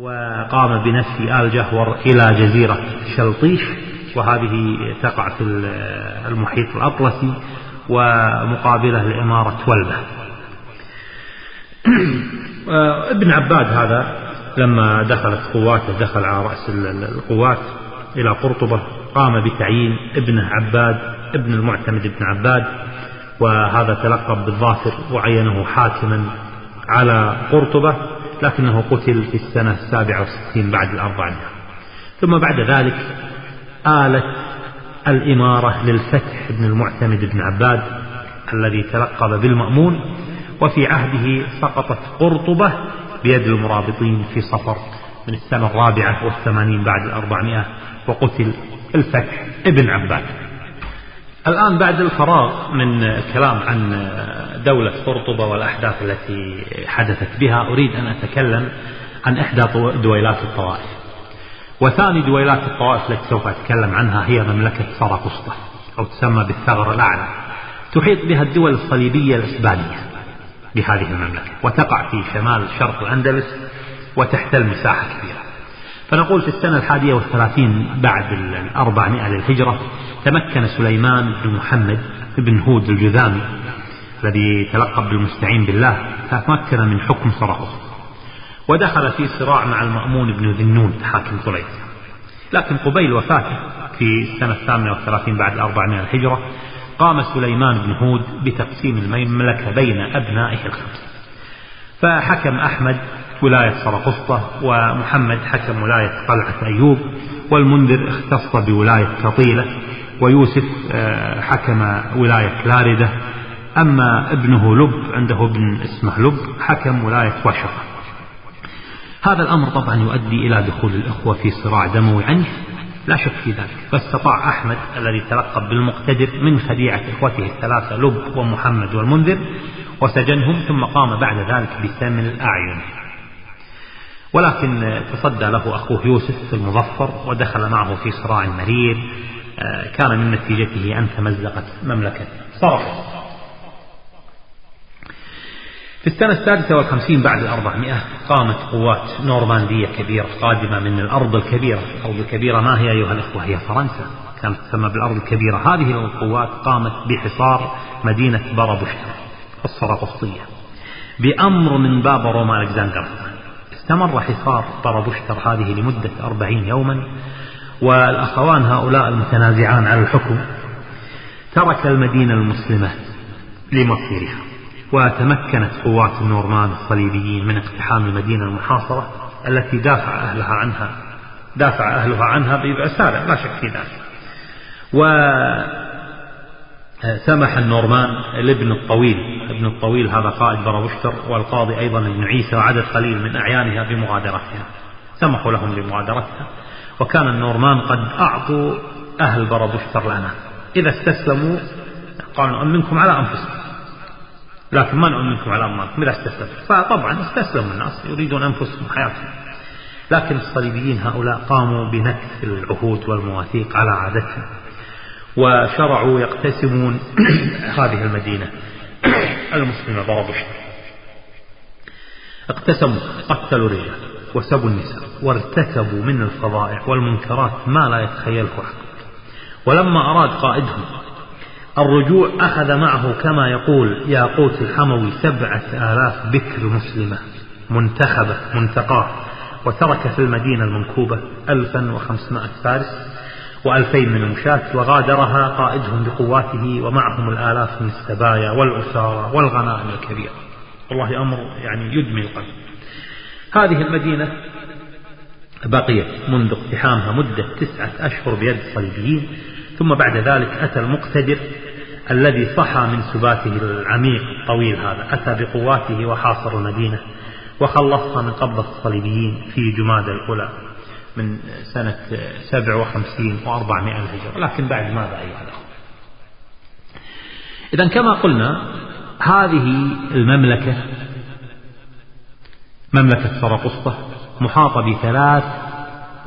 وقام بنفي آل جهور إلى جزيرة شلطيش وهذه تقع في المحيط الأطلسي ومقابلة لإمارة ولبة. ابن عباد هذا لما دخلت قواته دخل على رأس القوات إلى قرطبة قام بتعيين ابنه عباد ابن المعتمد بن عباد وهذا تلقب بالظافر وعينه حاكما على قرطبة. لكنه قتل في السنة السابعة والستين بعد الأربعمائة ثم بعد ذلك آلت الإمارة للفتح بن المعتمد بن عباد الذي تلقب بالمأمون وفي عهده سقطت قرطبة بيد المرابطين في صفر من السنة الرابعة والثمانين بعد الأربعمائة وقتل الفتح ابن عباد. الآن بعد الفراغ من الكلام عن دولة قرطبة والأحداث التي حدثت بها أريد أن أتكلم عن إحدى دويلات الطوائف. وثاني دويلات الطوائف التي سوف أتكلم عنها هي مملكة سراقسطة أو تسمى بالثغر الأعلى. تحيط بها الدول الصليبية الإسبانية بهذه المملكة وتقع في شمال شرق الأندلس وتحتل مساحة كبيرة. فنقول في السنة الحادية والثلاثين بعد الأربعمائة للهجرة تمكن سليمان بن محمد بن هود الجذامي الذي تلقب بالمستعين بالله تمكن من حكم سراقسطة ودخل في صراع مع المأمون بن ذنون حاكم طليط لكن قبيل وفاته في السنة الثامنة والثلاثين بعد الأربعمائة الهجرة قام سليمان بن هود بتقسيم المملكة بين أبنائه الخمسة. فحكم أحمد ولاية سرقسطة ومحمد حكم ولاية قلعة أيوب والمنذر اختص بولاية كطيلة ويوسف آه، حكم ولاية لاردة. أما ابنه لب عنده ابن اسمه لب حكم ولاية وشقة. هذا الأمر طبعا يؤدي إلى دخول الإخوة في صراع دموي عنيف لا شك في ذلك. فاستطاع أحمد الذي تلقب بالمقتدر من خديعة إخوته الثلاثة لب ومحمد والمنذر وسجنهم ثم قام بعد ذلك بثمن الأعين. ولكن تصدى له أخوه يوسف المظفر ودخل معه في صراع مرير آه، كان من نتيجته أن تمزقت مملكة صرف. في السنة السادسة والخمسين بعد الأربعمائة قامت قوات نورماندية كبيرة قادمة من الأرض الكبيرة. الأرض الكبيرة ما هي أيها الأخوة؟ هي فرنسا. كانت تسمى بالأرض الكبيرة. هذه القوات قامت بحصار مدينة برابشتر السرقسطية بأمر من بابا روما ألكسندر. استمر حصار برابشتر هذه لمدة أربعين يوما والأخوان هؤلاء المتنازعان على الحكم ترك المدينة المسلمة لمصيرها وتمكنت قوات النورمان الصليبيين من اقتحام المدينة المحاصرة التي دافع أهلها عنها دافع أهلها عنها بأسالة لا شك في ذلك. وسمح النورمان لابن الطويل ابن الطويل هذا قائد براوشتر والقاضي أيضا ابن عيسى وعدد قليل من أعيانها بمغادرتها. سمحوا لهم بمغادرتها. وكان النورمان قد أعطوا أهل برابشتر لنا. إذا استسلموا قالوا نؤمنكم على أنفسكم. لكن ما نؤمنكم على أموالكم إذا استسلموا فطبعا استسلموا الناس يريدون أنفسهم حياتهم. لكن الصليبيين هؤلاء قاموا بنكث العهود والمواثيق على عادتهم. وشرعوا يقتسمون هذه المدينة. المسلمة ضربوا اقتسموا قتلوا الرجال وسبوا النساء وارتكبوا من الفظائع والمنكرات ما لا يتخيله عقل ولما أراد قائدهم الرجوع أخذ معه كما يقول ياقوت الحموي سبعة آلاف بكر مسلمة منتخبة منتقاة وترك في المدينة المنكوبة ألفا وخمسمائة فارس. وألفين من المشاة وغادرها قائدهم بقواته ومعهم الآلاف من السبايا والأسارى والغنائم الكبيرة. والله أمر يعني يدمي القلب. هذه المدينة بقيت منذ اقتحامها مدة تسعة أشهر بيد الصليبيين ثم بعد ذلك أتى المقتدر الذي صحى من سباته العميق الطويل هذا أتى بقواته وحاصر المدينة وخلصها من قبضة الصليبيين في جماد الأولى. من سنة سبع وخمسين وأربعمائة الهجرة. لكن بعد ماذا أيها الأخوة؟ إذا كما قلنا هذه المملكة مملكة سرقسطة محاطة بثلاث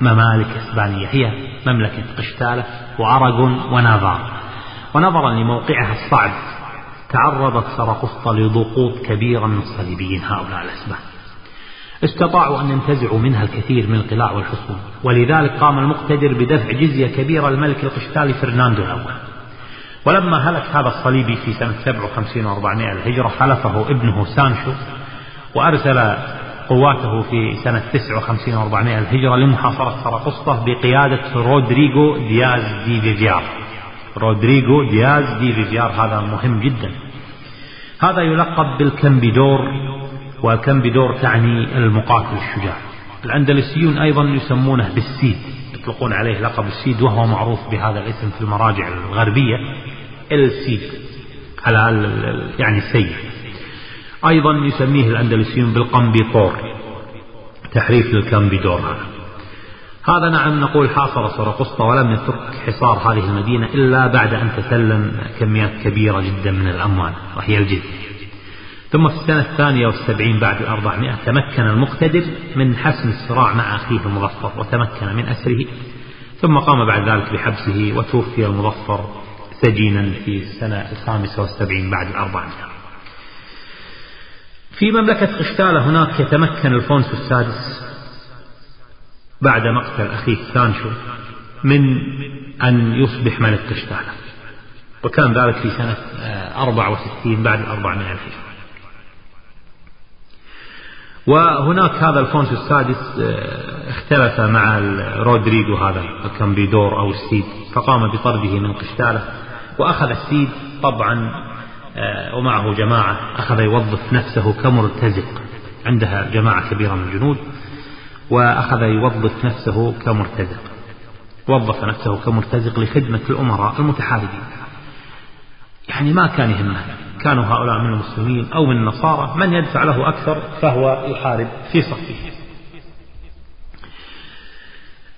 ممالك إسبانية. هي مملكة قشتالة وأراغون ونافار. ونظرا لموقعها الصعب تعرضت سرقسطة لضغوط كبيرة من الصليبيين هؤلاء الأسبان. استطاعوا أن ينتزعوا منها الكثير من القلاع والحصون. ولذلك قام المقتدر بدفع جزية كبيرة للملك القشتالي فرناندو الأول. ولما هلك هذا الصليبي في سنة 57 و400 الهجرة خلفه ابنه سانشو وأرسل قواته في سنة 59 و400 الهجرة لمحاصرة سراقسطة بقيادة رودريغو دياز دي فيفيار رودريغو دياز دي فيفيار هذا مهم جدا. هذا يلقب بالكمبيدور والكمبيدور تعني المقاتل الشجاع. الأندلسيون أيضا يسمونه بالسيد يطلقون عليه لقب السيد وهو معروف بهذا الاسم في المراجع الغربية السيد على يعني السيد أيضا يسميه الأندلسيون بالقنبيطور تحريف للكمبيدور هذا هذا نعم نقول حاصر سرقسطة ولم يترك حصار هذه المدينة إلا بعد أن تسلم كميات كبيرة جدا من الأموال وهي الجزية ثم في السنة الثانية والسبعين بعد الأربعمائة تمكن المقتدر من حسم الصراع مع أخيه المظفر وتمكن من أسره. ثم قام بعد ذلك بحبسه وتوفي المظفر سجينا في السنة الخامسة والسبعين بعد الأربعمائة. في مملكة قشتالة هناك يتمكن الفونسو السادس بعد مقتل أخيه سانشو من أن يصبح ملك قشتالة وكان ذلك في سنة 64 بعد الأربعمائة الهجرة وهناك هذا الفونسو السادس آه، اختلف مع رودريغو هذا الكامبيدور أو السيد فقام بطرده من قشتالة وأخذ السيد طبعا آه، ومعه جماعة أخذ يوظف نفسه كمرتزق عندها جماعة كبيرة من الجنود وأخذ يوظف نفسه كمرتزق وظف نفسه كمرتزق لخدمة الأمراء المتحاربين. يعني ما كان يهمه. كانوا هؤلاء من المسلمين أو من النصارى من يدفع له أكثر فهو يحارب في صفه.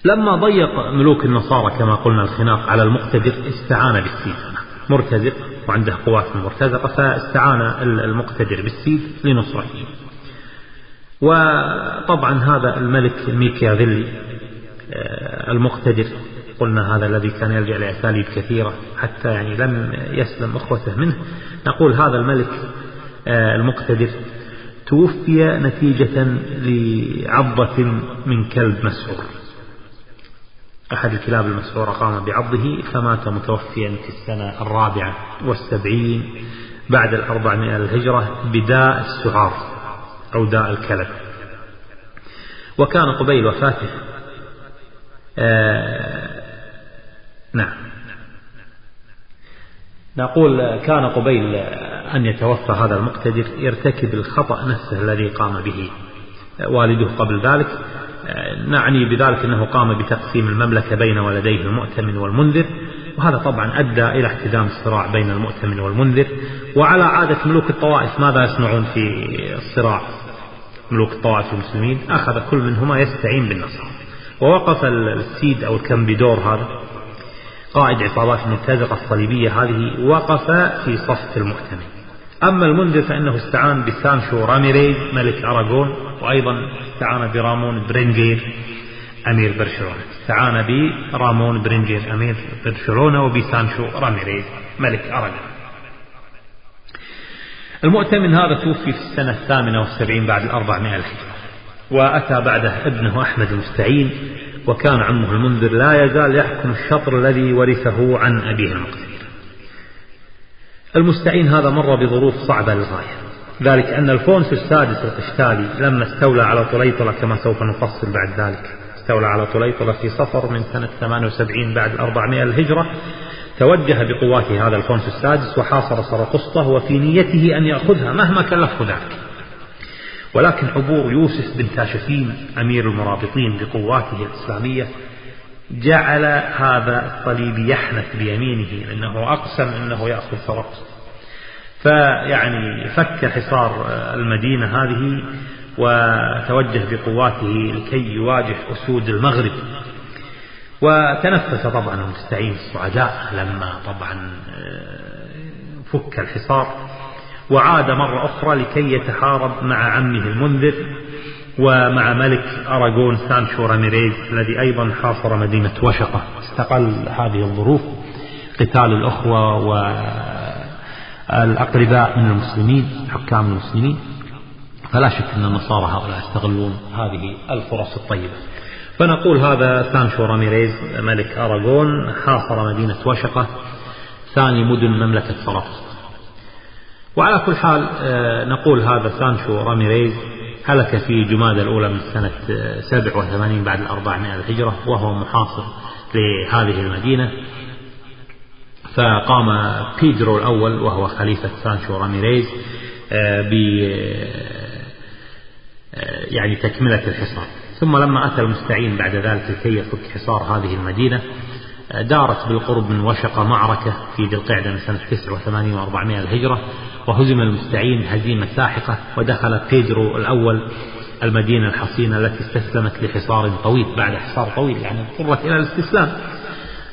لما ضيق ملوك النصارى كما قلنا الخناق على المقتدر استعان بالسيف. مرتزق وعنده قوات مرتزقة فاستعان المقتدر بالسيف لنصرته. وطبعا هذا الملك الميكيافيلي آه، المقتدر قلنا هذا الذي كان يلجأ لأساليب كثيرة حتى يعني لم يسلم أخوته منه. نقول هذا الملك آه، المقتدر توفي نتيجة لعضة من كلب مسعور أحد الكلاب المسعورة قام بعضه فمات متوفيا في السنة الرابعة والسبعين بعد الأربعمائة الهجرة بداء السعار أو داء الكلب. وكان قبيل وفاته آه نعم. نقول كان قبيل أن يتوفى هذا المقتدر يرتكب الخطأ نفسه الذي قام به. والده قبل ذلك نعني بذلك أنه قام بتقسيم المملكة بين ولديه المؤتمن والمنذر وهذا طبعا أدى إلى احتدام الصراع بين المؤتمن والمنذر وعلى عادة ملوك الطوائف ماذا يصنعون في الصراع؟ ملوك الطوائف المسلمين أخذ كل منهما يستعين بالنصارى. ووقف السيد أو الكمبيدور هذا. قائد عصابات المرتزقة الصليبية هذه وقف في صف المؤتمن أما المنذر فإنه استعان بسانشو راميريز ملك أراغون وأيضا استعان برامون برينجير أمير برشلونة. استعان برامون برينجير أمير برشلونة وبسانشو راميريز ملك أراغون. المؤتمن هذا توفي في السنة الثامنة والسبعين بعد الأربعمائة الهجرة وأتى بعده ابنه أحمد المستعين وكان عمه المنذر لا يزال يحكم الشطر الذي ورثه عن أبيه المقتدر. المستعين هذا مر بظروف صعبة للغاية. ذلك أن الفونس السادس القشتالي لما استولى على طليطلة كما سوف نفصل بعد ذلك استولى على طليطلة في صفر من سنة 78 بعد 400 الهجرة توجه بقواته هذا الفونس السادس وحاصر سرقسطة وفي نيته أن يأخذها مهما كلفه ذلك. ولكن عبور يوسف بن تاشفين أمير المرابطين بقواته الإسلامية جعل هذا الصليبي يحنث بيمينه لأنه أقسم أنه يأخذ فرقس فيعني فك حصار المدينة هذه وتوجه بقواته لكي يواجه أسود المغرب. وتنفس طبعا المستعين الصعداء لما طبعا فك الحصار. وعاد مرة أخرى لكي يتحارب مع عمه المنذر ومع ملك أراغون سانشو راميريز الذي أيضا حاصر مدينة وشقة. استقل هذه الظروف. قتال الأخوة والأقرباء من المسلمين حكام المسلمين. فلا شك أن النصارى هؤلاء يستغلون هذه الفرص الطيبة. فنقول هذا سانشو راميريز ملك أراغون حاصر مدينة وشقة ثاني مدن مملكة سراقسطة وعلى كل حال آه، نقول هذا سانشو راميريز هلك في جمادى الأولى من سنة 87 بعد الأربعمائة الهجرة وهو محاصر لهذه المدينة. فقام بيدرو الأول وهو خليفة سانشو راميريز آه، ب آه، يعني تكملة الحصار. ثم لما أتى المستعين بعد ذلك لكي يفك حصار هذه المدينة آه، دارت بالقرب من وشقة معركة في ذي القعدة من سنة 89 و400 الهجرة وهزم المستعين هزيمة ساحقة ودخل بيدرو الأول المدينة الحصينة التي استسلمت لحصار طويل بعد حصار طويل يعني اضطرت إلى الاستسلام.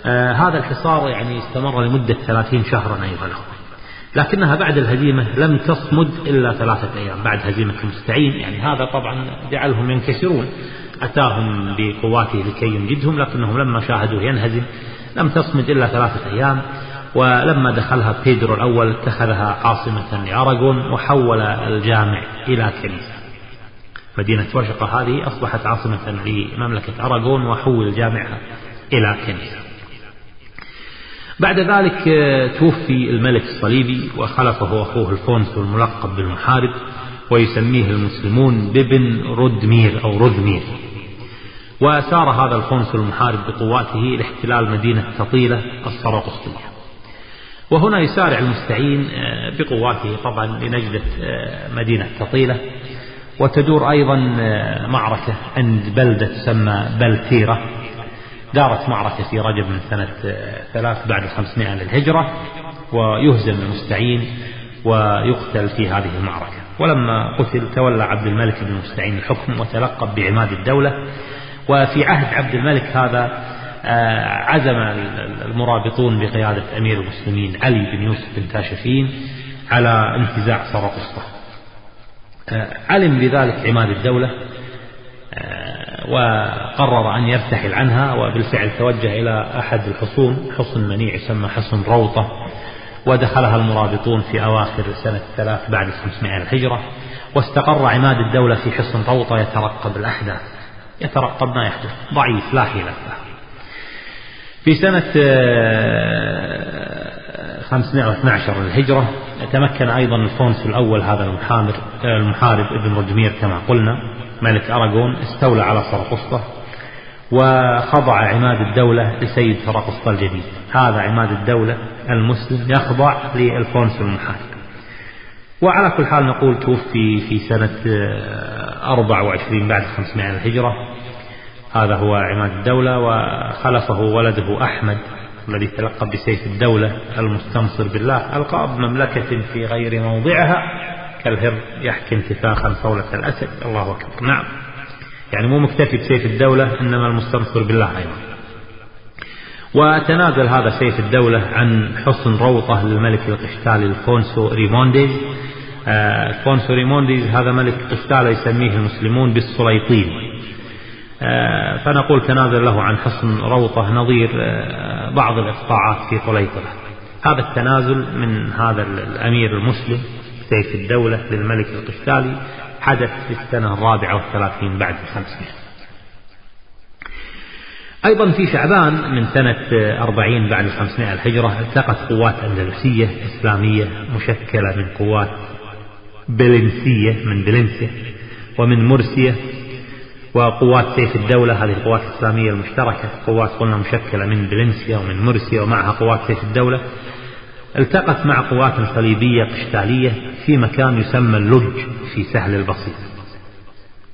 آه هذا الحصار يعني استمر لمدة ثلاثين شهرا أيضا. لكنها بعد الهزيمة لم تصمد إلا ثلاثة أيام بعد هزيمة المستعين يعني هذا طبعا جعلهم ينكسرون. أتاهم بقواته لكي ينجدهم لكنهم لما شاهدوه ينهزم لم تصمد إلا ثلاثة أيام ولما دخلها بيدرو الأول اتخذها عاصمة لأراغون وحول الجامع إلى كنيسة. مدينة وشقة هذه أصبحت عاصمة لمملكة أراغون وحول جامعها إلى كنيسة. بعد ذلك توفي الملك الصليبي وخلفه أخوه الفونس الملقب بالمحارب. ويسميه المسلمون بابن رودمير أو رذمير وسار هذا الفونس المحارب بقواته لاحتلال مدينة تطيلة السرقسطية وهنا يسارع المستعين آه، بقواته طبعا لنجدة آه، مدينة تطيلة. وتدور أيضا آه، معركة عند بلدة تسمى بلتيرة. دارت معركة في رجب من سنة ثلاث بعد خمسمائة للهجرة. ويهزم المستعين ويقتل في هذه المعركة. ولما قتل تولى عبد الملك بن المستعين الحكم وتلقب بعماد الدولة. وفي عهد عبد الملك هذا آه، عزم المرابطون بقيادة أمير المسلمين علي بن يوسف بن تاشفين على انتزاع سرقسطة آه، علم بذلك عماد الدولة آه، وقرر أن يرتحل عنها وبالفعل توجه إلى أحد الحصون حصن منيع يسمى حصن روطة. ودخلها المرابطون في أواخر سنة ثلاث بعد 500 الهجرة واستقر عماد الدولة في حصن روطة يترقب الأحداث. يترقب ما يحدث ضعيف لا حيلة له. في سنة 512 آه، للهجرة تمكن أيضا الفونس الأول هذا المحارب المحارب ابن رجمير كما قلنا ملك أراغون استولى على سرقسطة. وخضع عماد الدولة لسيد سرقسطة الجديد. هذا عماد الدولة المسلم يخضع للفونس المحارب. وعلى كل حال نقول توفي في سنة 24 آه، بعد 500 الهجرة. هذا هو عماد الدولة وخلفه ولده أحمد الذي تلقب بسيف الدولة المستنصر بالله. ألقاب مملكة في غير موضعها كالهر يحكي انتفاخا صولة الأسد. الله أكبر. نعم. يعني مو مكتفي بسيف الدولة إنما المستنصر بالله أيضا. وتنازل هذا سيف الدولة عن حصن روطة للملك القشتالي الفونسو ريمونديز. آه، الفونسو ريمونديز هذا ملك قشتالة يسميه المسلمون بالسليطين. آه، فنقول تنازل له عن حصن روطة نظير آه، بعض الإقطاعات في طليطلة هذا التنازل من هذا الأمير المسلم سيف الدولة للملك القشتالي. حدث في السنة الرابعة والثلاثين بعد الخمسمائة أيضا في شعبان من سنة أربعين بعد الخمسمائة الهجرة التقت قوات أندلسية إسلامية مشكلة من قوات بلنسية من بلنسية ومن مرسية وقوات سيف الدولة هذه القوات الإسلامية المشتركة قوات قلنا مشكلة من بلنسيا ومن مرسيا ومعها قوات سيف الدولة. التقت مع قوات صليبية قشتالية في مكان يسمى اللج في سهل البسيط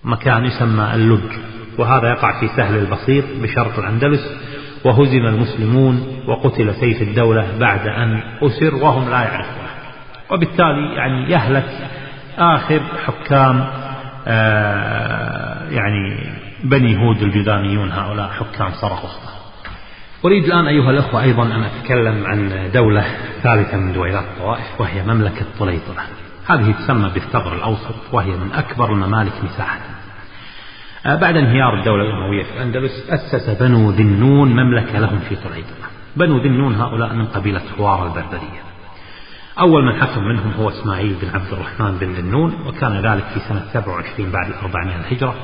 مكان يسمى اللج وهذا يقع في سهل البسيط بشرق الأندلس وهزم المسلمون وقتل سيف الدولة بعد أن أسر وهم لا يعرفون وبالتالي يعني يهلك آخر حكام آه، يعني بني هود الجذاميون هؤلاء حكام سرقسطة أريد الآن أيها الأخوة أيضا أن أتكلم عن دولة ثالثة من دويلات الطوائف وهي مملكة طليطلة هذه تسمى بالثغر الأوسط وهي من أكبر الممالك مساحة آه، بعد انهيار الدولة الأموية في الأندلس أسس بنو ذنون مملكة لهم في طليطلة بنو ذنون هؤلاء من قبيلة حوار البربرية. أول من حكم منهم هو إسماعيل بن عبد الرحمن بن ذنون وكان ذلك في سنة 27 بعد الأربعمائة الهجرة.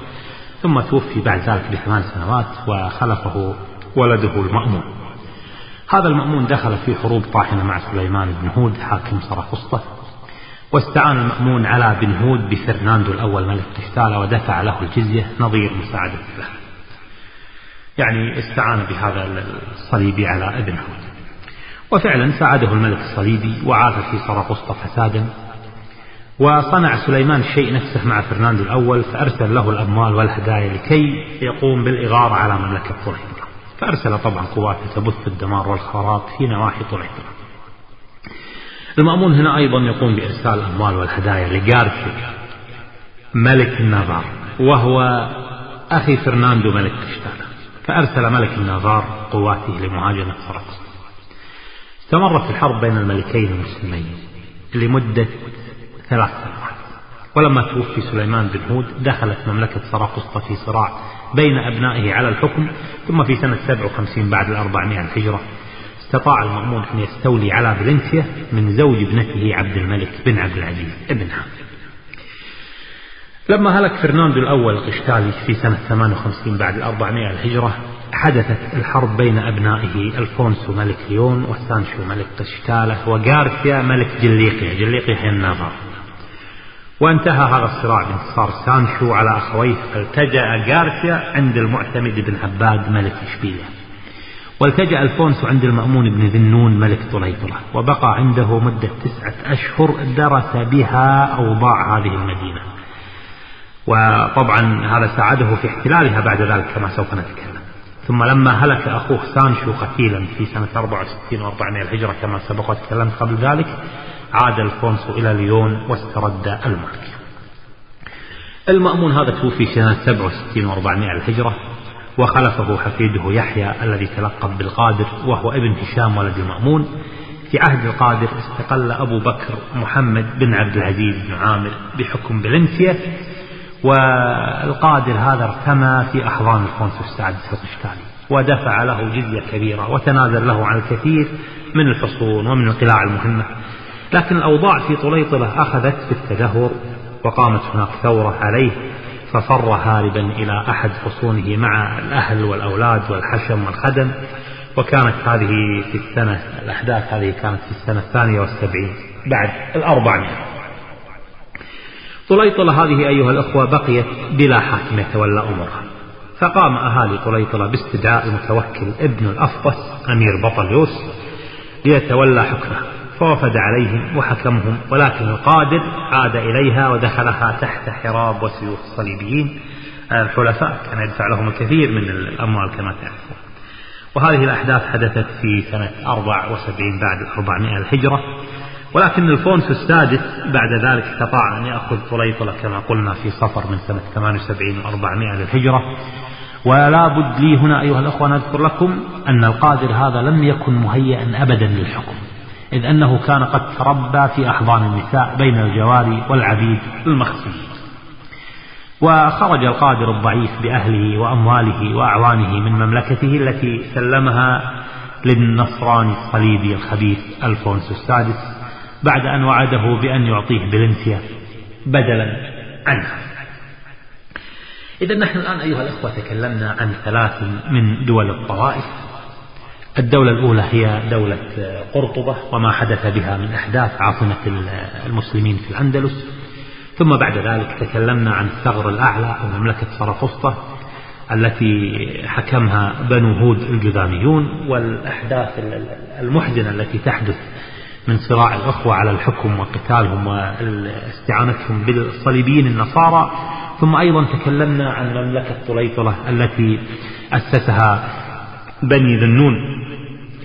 ثم توفي بعد ذلك بثمان سنوات وخلفه ولده المأمون. هذا المأمون دخل في حروب طاحنة مع سليمان بن هود حاكم سرقسطة واستعان المأمون على بن هود بفرناندو الأول ملك قشتالة ودفع له الجزية نظير مساعدة له. يعني استعان بهذا الصليبي على ابن هود. وفعلا ساعده الملك الصليبي وعاث في سرقسطة فسادا وصنع سليمان الشيء نفسه مع فرناندو الأول فأرسل له الأموال والهدايا لكي يقوم بالإغارة على مملكة طليطلة فأرسل طبعا قوات تبث الدمار والخراب في نواحي طليطلة المأمون هنا أيضا يقوم بإرسال الأموال والهدايا لجارثي ملك النافار وهو أخي فرناندو ملك قشتالة فأرسل ملك النافار قواته لمهاجمة سرقسطة استمرت الحرب بين الملكين المسلمين لمدة ثلاث سنوات. ولما توفي سليمان بن هود دخلت مملكة سراقسطة في صراع بين أبنائه على الحكم ثم في سنة 57 بعد الأربعمائة الهجرة استطاع المأمون أن يستولي على فالنسيا من زوج ابنته عبد الملك بن عبد العزيز ابنها لما هلك فرناندو الأول القشتالي في سنة 58 بعد الأربعمائة الهجرة حدثت الحرب بين أبنائه ألفونسو ملك ليون وسانشو ملك قشتالة وغارثيا ملك جليقيا. جليقيا هي النافار وانتهى هذا الصراع بانتصار سانشو على أخويه فالتجأ غارثيا عند المعتمد بن عباد ملك إشبيليا. والتجأ ألفونسو عند المأمون بن ذنون ملك طليطلة وبقى عنده مدة تسعة أشهر درس بها أوضاع هذه المدينة. وطبعا هذا ساعده في احتلالها بعد ذلك كما سوف نتكلم. ثم لما هلك أخوه سانشو قتيلا في سنة 64 و400 الهجرة كما سبق وتكلمت قبل ذلك عاد الفونسو إلى ليون واسترد الملك المأمون هذا توفي سنة 67 و400 الهجرة وخلفه حفيده يحيى الذي تلقب بالقادر وهو ابن هشام ولد المأمون. في عهد القادر استقل أبو بكر محمد بن عبد العزيز بن عامر بحكم بلنسيا والقادر هذا ارتمى في أحضان الفونسو السادس القشتالي ودفع له جزية كبيرة وتنازل له عن الكثير من الحصون ومن القلاع المهمة. لكن الأوضاع في طليطلة أخذت في التدهور وقامت هناك ثورة عليه ففر هاربا إلى أحد حصونه مع الأهل والأولاد والحشم والخدم وكانت هذه في السنة الأحداث هذه كانت في السنة الثانية والسبعين بعد الأربعمائة. طليطلة هذه أيها الأخوة بقيت بلا حاكم يتولى أمورها فقام أهالي طليطلة باستدعاء المتوكل ابن الأفطس أمير بطليوس ليتولى حكمه. فوفد عليهم وحكمهم ولكن القادر عاد إليها ودخلها تحت حراب وسيوف الصليبيين الحلفاء كان يدفع لهم الكثير من الأموال كما تعرفون. وهذه الأحداث حدثت في سنة 74 بعد 400 الهجرة. ولكن الفونس السادس بعد ذلك استطاع أن يأخذ طليطلة كما قلنا في صفر من سنة 78 و400 للهجرة ولا بد لي هنا أيها الأخوة نذكر لكم أن القادر هذا لم يكن مهيئا أبدا للحكم. إذ أنه كان قد تربى في أحضان النساء بين الجواري والعبيد المخزيين وخرج القادر الضعيف بأهله وأمواله وأعوانه من مملكته التي سلمها للنصراني الصليبي الخبيث ألفونسو السادس بعد أن وعده بأن يعطيه بلنسيا بدلا عنه. إذا نحن الآن أيها الأخوة تكلمنا عن ثلاث من دول الطوائف. الدولة الأولى هي دولة قرطبة وما حدث بها من أحداث عاصمة المسلمين في الأندلس. ثم بعد ذلك تكلمنا عن الثغر الأعلى أو مملكة سرقسطة التي حكمها بنو هود الجذاميون والأحداث المحزنة التي تحدث من صراع الأخوة على الحكم وقتالهم واستعانتهم بالصليبيين النصارى. ثم أيضا تكلمنا عن مملكة طليطلة التي أسسها بني ذنون.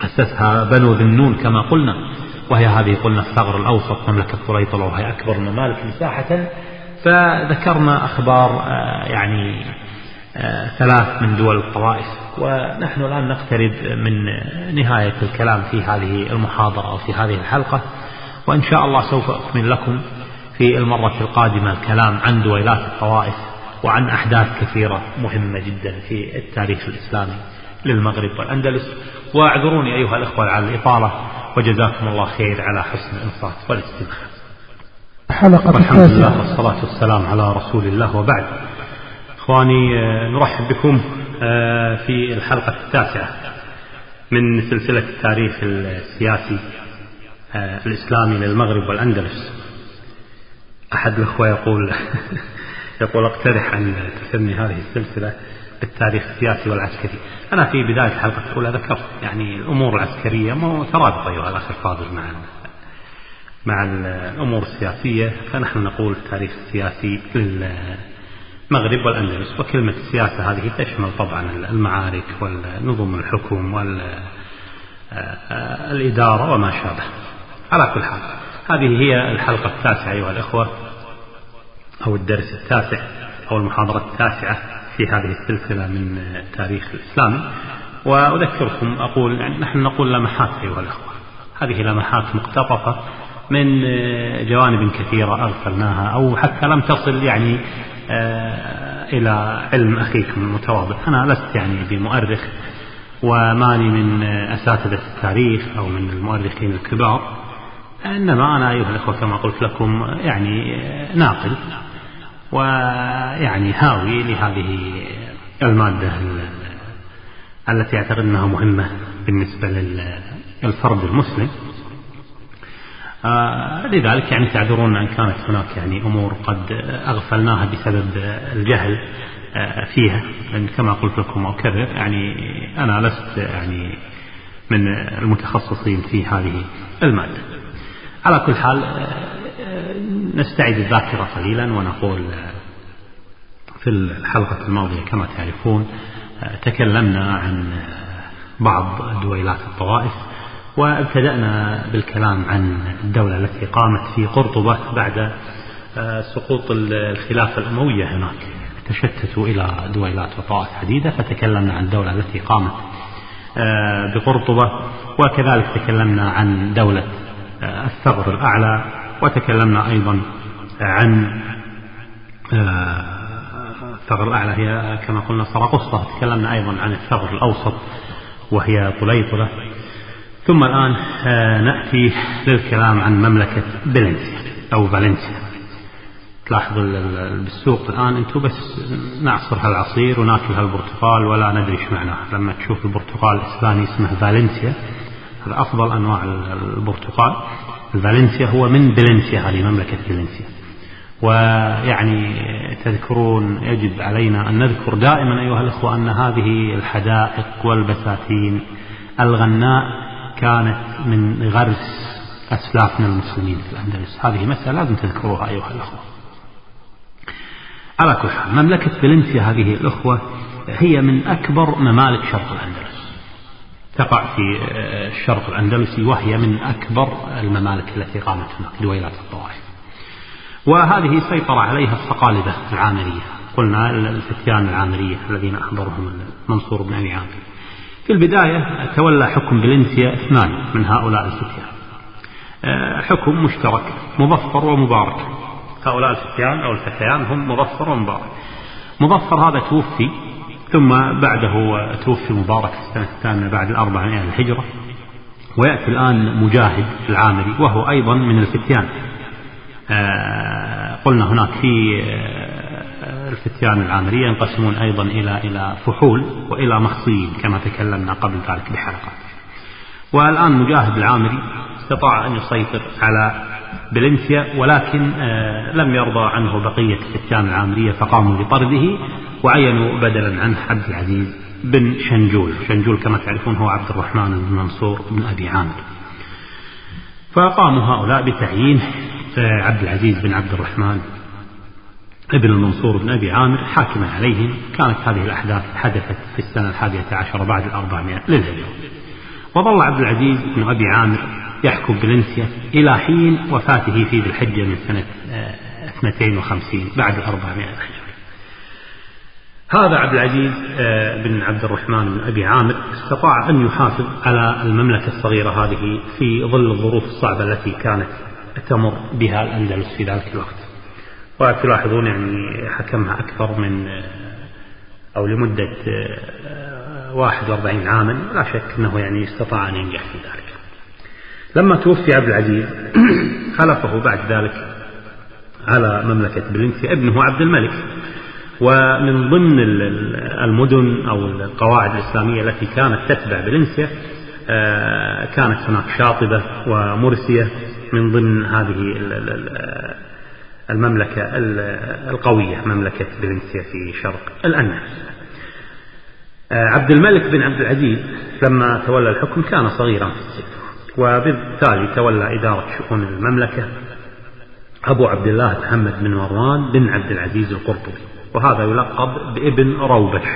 أسسها بنو ذنون كما قلنا وهي هذه قلنا الثغر الأوسط مملكة طليطلة وهي أكبر الممالك مساحة. فذكرنا أخبار آه، يعني آه، ثلاث من دول الطوائف ونحن الآن نقترب من نهاية الكلام في هذه المحاضرة أو في هذه الحلقة وإن شاء الله سوف أكمل لكم في المرة القادمة الكلام عن دويلات الطوائف وعن أحداث كثيرة مهمة جدا في التاريخ الإسلامي. للمغرب والأندلس. واعذروني أيها الإخوة على الإطالة وجزاكم الله خير على حسن الإنصات والاستماع. حلقة والحمد لله والصلاة والسلام على رسول الله وبعد. إخواني آه، نرحب بكم آه، في الحلقة التاسعة من سلسلة التاريخ السياسي آه، الإسلامي للمغرب والأندلس. أحد الأخوة يقول يقول اقترح أن تسمي هذه السلسلة بالتاريخ السياسي والعسكري. أنا في بداية الحلقة الأولى ذكرت يعني الأمور العسكرية مترابطة أيها الأخ الفاضل مع مع الأمور السياسية. فنحن نقول التاريخ السياسي للمغرب والأندلس. وكلمة السياسة هذه تشمل طبعا المعارك والنظم الحكم والإدارة وما شابه. على كل حال هذه هي الحلقة التاسعة أيها الأخوة أو الدرس التاسع أو المحاضرة التاسعة. في هذه السلسلة من التاريخ الإسلامي وأذكركم أقول يعني نحن نقول لمحات أيها الأخوة. هذه لمحات مقتطفة من جوانب كثيرة أغفلناها أو حتى لم تصل يعني آه، إلى علم أخيكم المتواضع. أنا لست يعني بمؤرخ وماني من أساتذة التاريخ أو من المؤرخين الكبار. إنما أنا أيها الأخوة كما قلت لكم يعني ناقل. ويعني هاوي لهذه المادة التي أعتقد أنها مهمة بالنسبة للفرد المسلم. آه لذلك يعني تعذرون أن كانت هناك يعني أمور قد أغفلناها بسبب الجهل آه فيها لأن كما قلت لكم أو كذا. يعني أنا لست يعني من المتخصصين في هذه المادة. على كل حال نستعيد الذاكرة قليلا ونقول في الحلقة الماضية كما تعرفون تكلمنا عن بعض دويلات الطوائف وابتدأنا بالكلام عن الدولة التي قامت في قرطبة بعد سقوط الخلافة الأموية هناك. تشتتوا إلى دويلات وطوائف عديدة فتكلمنا عن الدولة التي قامت بقرطبة وكذلك تكلمنا عن دولة الثغر الأعلى وتكلمنا أيضا عن آه، الثغر الأعلى هي كما قلنا سرقسطة تكلمنا أيضا عن الثغر الأوسط وهي طليطلة. ثم الآن آه، نأتي للكلام عن مملكة بلنسيا أو فالنسيا. تلاحظوا بالسوق الآن أنتم بس نعصر هالعصير وناكل هالبرتقال ولا ندري إيش معناه لما تشوف البرتقال الإسباني اسمه فالنسيا هذا أفضل أنواع البرتقال. فالنسيا هو من بلنسيا هذه مملكة بلنسيا ويعني تذكرون يجب علينا أن نذكر دائما أيها الأخوة أن هذه الحدائق والبساتين الغناء كانت من غرس أسلافنا المسلمين في الأندلس. هذه مسألة لازم تذكروها أيها الأخوة. على كل حال مملكة بلنسيا هذه الأخوة هي من أكبر ممالك شرق الأندلس. تقع في الشرق الأندلسي وهي من أكبر الممالك التي قامت هناك دويلات الطوائف. وهذه سيطر عليها الصقالبة العامرية. قلنا الفتيان العامرية الذين أحضرهم منصور بن أبي عامر. في البداية تولى حكم بلنسيا اثنان من هؤلاء الفتيان. آه، حكم مشترك مظفر ومبارك. هؤلاء الفتيان أو الفتيان هم مظفر ومبارك. مظفر هذا توفي ثم بعده توفي مبارك في السنة الثامنة بعد الأربعمائة الهجرة. ويأتي الآن مجاهد العامري وهو أيضا من الفتيان. آه قلنا هناك في آه الفتيان العامرية ينقسمون أيضا إلى إلى فحول وإلى مخصيين كما تكلمنا قبل ذلك بحلقات والآن مجاهد العامري استطاع أن يسيطر على بلنسيا ولكن آه لم يرضى عنه بقية الفتيان العامرية فقاموا بطرده وعينوا بدلا عنه عبد العزيز بن شنجول. شنجول كما تعرفون هو عبد الرحمن بن منصور بن أبي عامر. فقاموا هؤلاء بتعيين آه، عبد العزيز بن عبد الرحمن ابن المنصور بن أبي عامر حاكما عليهم. كانت هذه الأحداث حدثت في السنة الحادية عشر بعد الأربعمائة للهجرة. وظل عبد العزيز بن أبي عامر يحكم بلنسيا إلى حين وفاته في ذي الحجة من سنة 52 آه، بعد الأربعمائة الهجرة هذا عبد العزيز آه، بن عبد الرحمن بن أبي عامر استطاع أن يحافظ على المملكة الصغيرة هذه في ظل الظروف الصعبة التي كانت تمر بها الأندلس في ذلك الوقت. وتلاحظون يعني حكمها أكثر من آه، أو لمدة 41 آه، عاما. لا شك أنه يعني استطاع أن ينجح في ذلك. لما توفي عبد العزيز خلفه بعد ذلك على مملكة بلنسيا ابنه عبد الملك. ومن ضمن المدن أو القواعد الإسلامية التي كانت تتبع بلنسيا آه، كانت هناك شاطبة ومرسية من ضمن هذه المملكة القوية مملكة بلنسيا في شرق الأندلس. آه، عبد الملك بن عبد العزيز لما تولى الحكم كان صغيرا في السن وبالتالي تولى إدارة شؤون المملكة أبو عبد الله محمد بن مروان بن عبد العزيز القرطبي وهذا يلقب بابن روبش.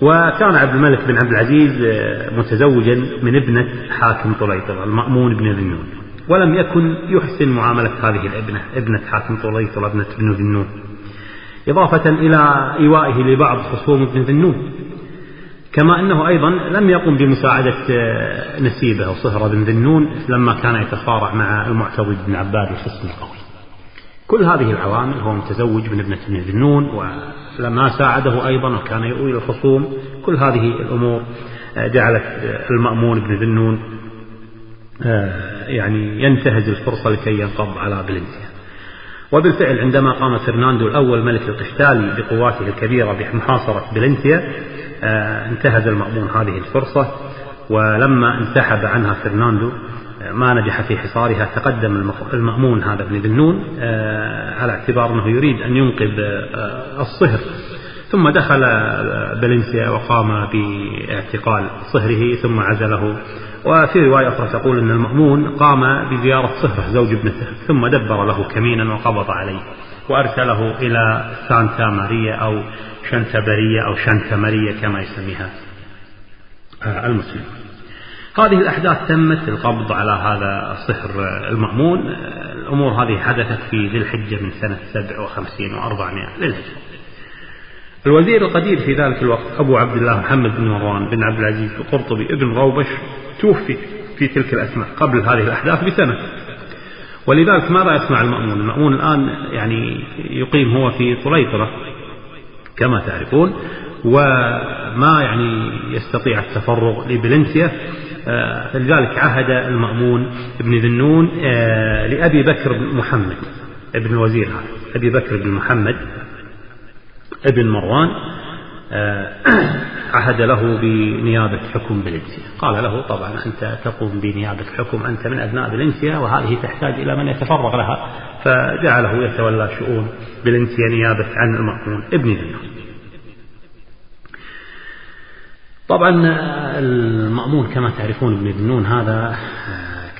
وكان عبد الملك بن عبد العزيز آه، متزوجا من ابنة حاكم طليطلة المأمون بن ذنون ولم يكن يحسن معاملة هذه الابنة ابنة حاكم طليطلة ابنة بن ذنون. إضافة إلى إيوائه لبعض خصوم ابن ذنون. كما أنه أيضا لم يقم بمساعدة آه، نسيبه وصهر بن ذنون لما كان يتصارع مع المعتضد بن عباد الخصم القوي. كل هذه العوامل هو متزوج من ابنة بن ذنون ولما ساعده أيضا وكان يؤوي الخصوم كل هذه الأمور آه، جعلت آه، المأمون بن ذنون يعني ينتهز الفرصة لكي ينقض على بلنسيا وبالفعل عندما قام فرناندو الأول ملك القشتالي بقواته الكبيرة بمحاصرة بلنسيا آه، انتهز المأمون هذه الفرصة ولما انسحب عنها فرناندو آه، ما نجح في حصارها تقدم المأمون هذا بن ذنون آه، على اعتبار أنه يريد أن ينقذ الصهر. ثم دخل بلنسيا وقام باعتقال صهره ثم عزله. وفي رواية أخرى تقول أن المأمون قام بزيارة صهره زوج ابنته ثم دبر له كمينا وقبض عليه. وأرسله إلى سانتا ماريا أو شنتبرية أو شنتمرية كما يسميها. آه، المسلم. هذه الأحداث تمت القبض على هذا الصهر المأمون. الأمور هذه حدثت في ذي الحجة من سنة 57 و400 للهجرة. الوزير القدير في ذلك الوقت أبو عبد الله محمد بن مروان بن عبد العزيز القرطبي ابن روبش توفي في تلك الأثناء قبل هذه الأحداث بسنة. ولذلك ماذا يصنع المأمون؟ المأمون الآن يعني يقيم هو في طليطلة كما تعرفون وما يعني يستطيع التفرغ لبلنسيا. آه، فلذلك عهد المأمون بن ذنون آه، لأبي بكر بن محمد ابن الوزير أبي بكر بن محمد ابن مروان. آه، عهد له بنيابة حكم بلنسيا قال له طبعا أنت تقوم بنيابة حكم أنت من أبناء بلنسيا وهذه تحتاج إلى من يتفرغ لها. فجعله يتولى شؤون بلنسيا نيابة عن المأمون ابن ذنون طبعا المأمون كما تعرفون ابن ذنون هذا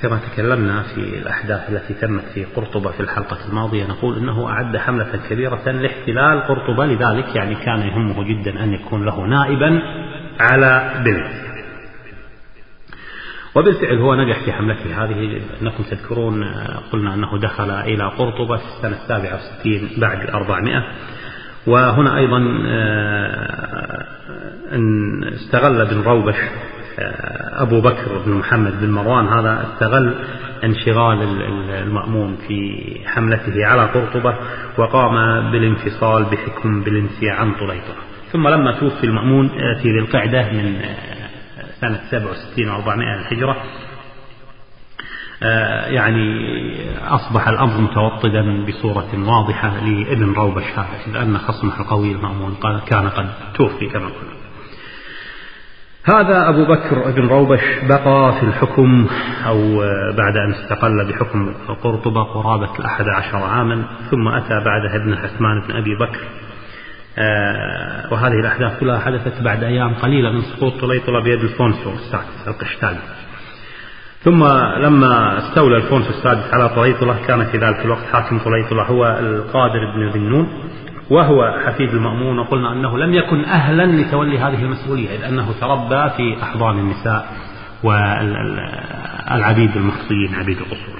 كما تكلمنا في الأحداث التي تمت في قرطبة في الحلقة الماضية نقول أنه أعد حملة كبيرة لاحتلال قرطبة لذلك يعني كان يهمه جدا أن يكون له نائبا على بلد وبالفعل هو نجح في حملته هذه أنكم تذكرون قلنا أنه دخل إلى قرطبة في السنة السابعة والستين بعد الأربعمائة وهنا أيضا آه، استغل بن روبش أبو بكر بن محمد بن مروان هذا استغل انشغال المأمون في حملته على قرطبة وقام بالانفصال بحكم بلنسيا عن طليطلة ثم لما توفي المأمون آه، في ذي القعدة من سنة 67 و 400 الهجرة يعني أصبح الأمر متوطدا بصورة واضحة لابن روبش هذا لأن خصمه القوي المأمون كان قد توفي كما قلنا. هذا أبو بكر بن روبش بقى في الحكم أو بعد أن استقل بحكم قرطبة قرابة الأحد عشر عاما ثم أتى بعدها ابن عثمان بن أبي بكر. آه، وهذه الأحداث كلها حدثت بعد أيام قليلة من سقوط طليطلة بيد الفونسو السادس القشتالي ثم لما استولى الفونسو السادس على طليطلة كان في ذلك الوقت حاكم طليطلة هو القادر بن ذي النون وهو حفيد المأمون وقلنا أنه لم يكن أهلا لتولي هذه المسؤولية إذ أنه تربى في أحضان النساء والعبيد المخصيين عبيد القصور.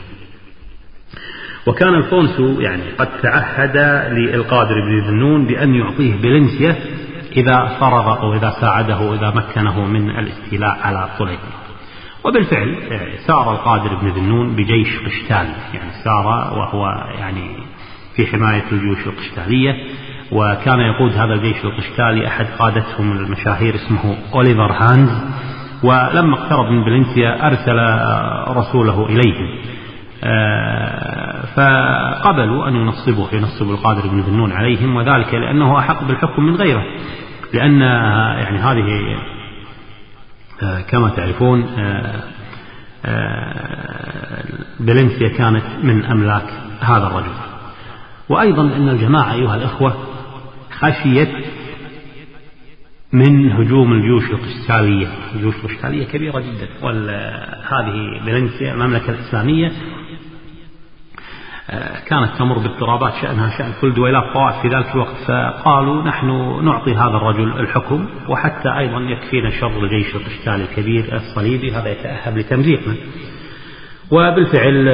وكان الفونسو يعني قد تعهد للقادر بن ذي النون بأن يعطيه بلنسيا إذا فرغ أو إذا ساعده أو إذا مكنه من الاستيلاء على طليطلة وبالفعل سار القادر بن ذنون بجيش قشتال يعني سار وهو يعني في حماية الجيوش القشتالية وكان يقود هذا الجيش القشتالي أحد قادتهم المشاهير اسمه أوليفر هانز ولما اقترب من فالنسيا أرسل رسوله إليهم فقبلوا أن ينصبوا ينصب القادر بن ذنون عليهم وذلك لأنه أحق بالحكم من غيره. لأن يعني هذه كما تعرفون بلنسيا كانت من أملاك هذا الرجل. وأيضا أن الجماعة أيها الإخوة خشيت من هجوم الجيوش القشتالية. الجيوش القشتالية كبيرة جدا. وهذه بلنسيا المملكة الإسلامية كانت تمر باضطرابات شأنها شأن كل دويلات طوائف في ذلك الوقت. فقالوا نحن نعطي هذا الرجل الحكم وحتى أيضا يكفينا شر الجيش القشتالي الكبير الصليبي. هذا يتأهب لتمزيقنا. وبالفعل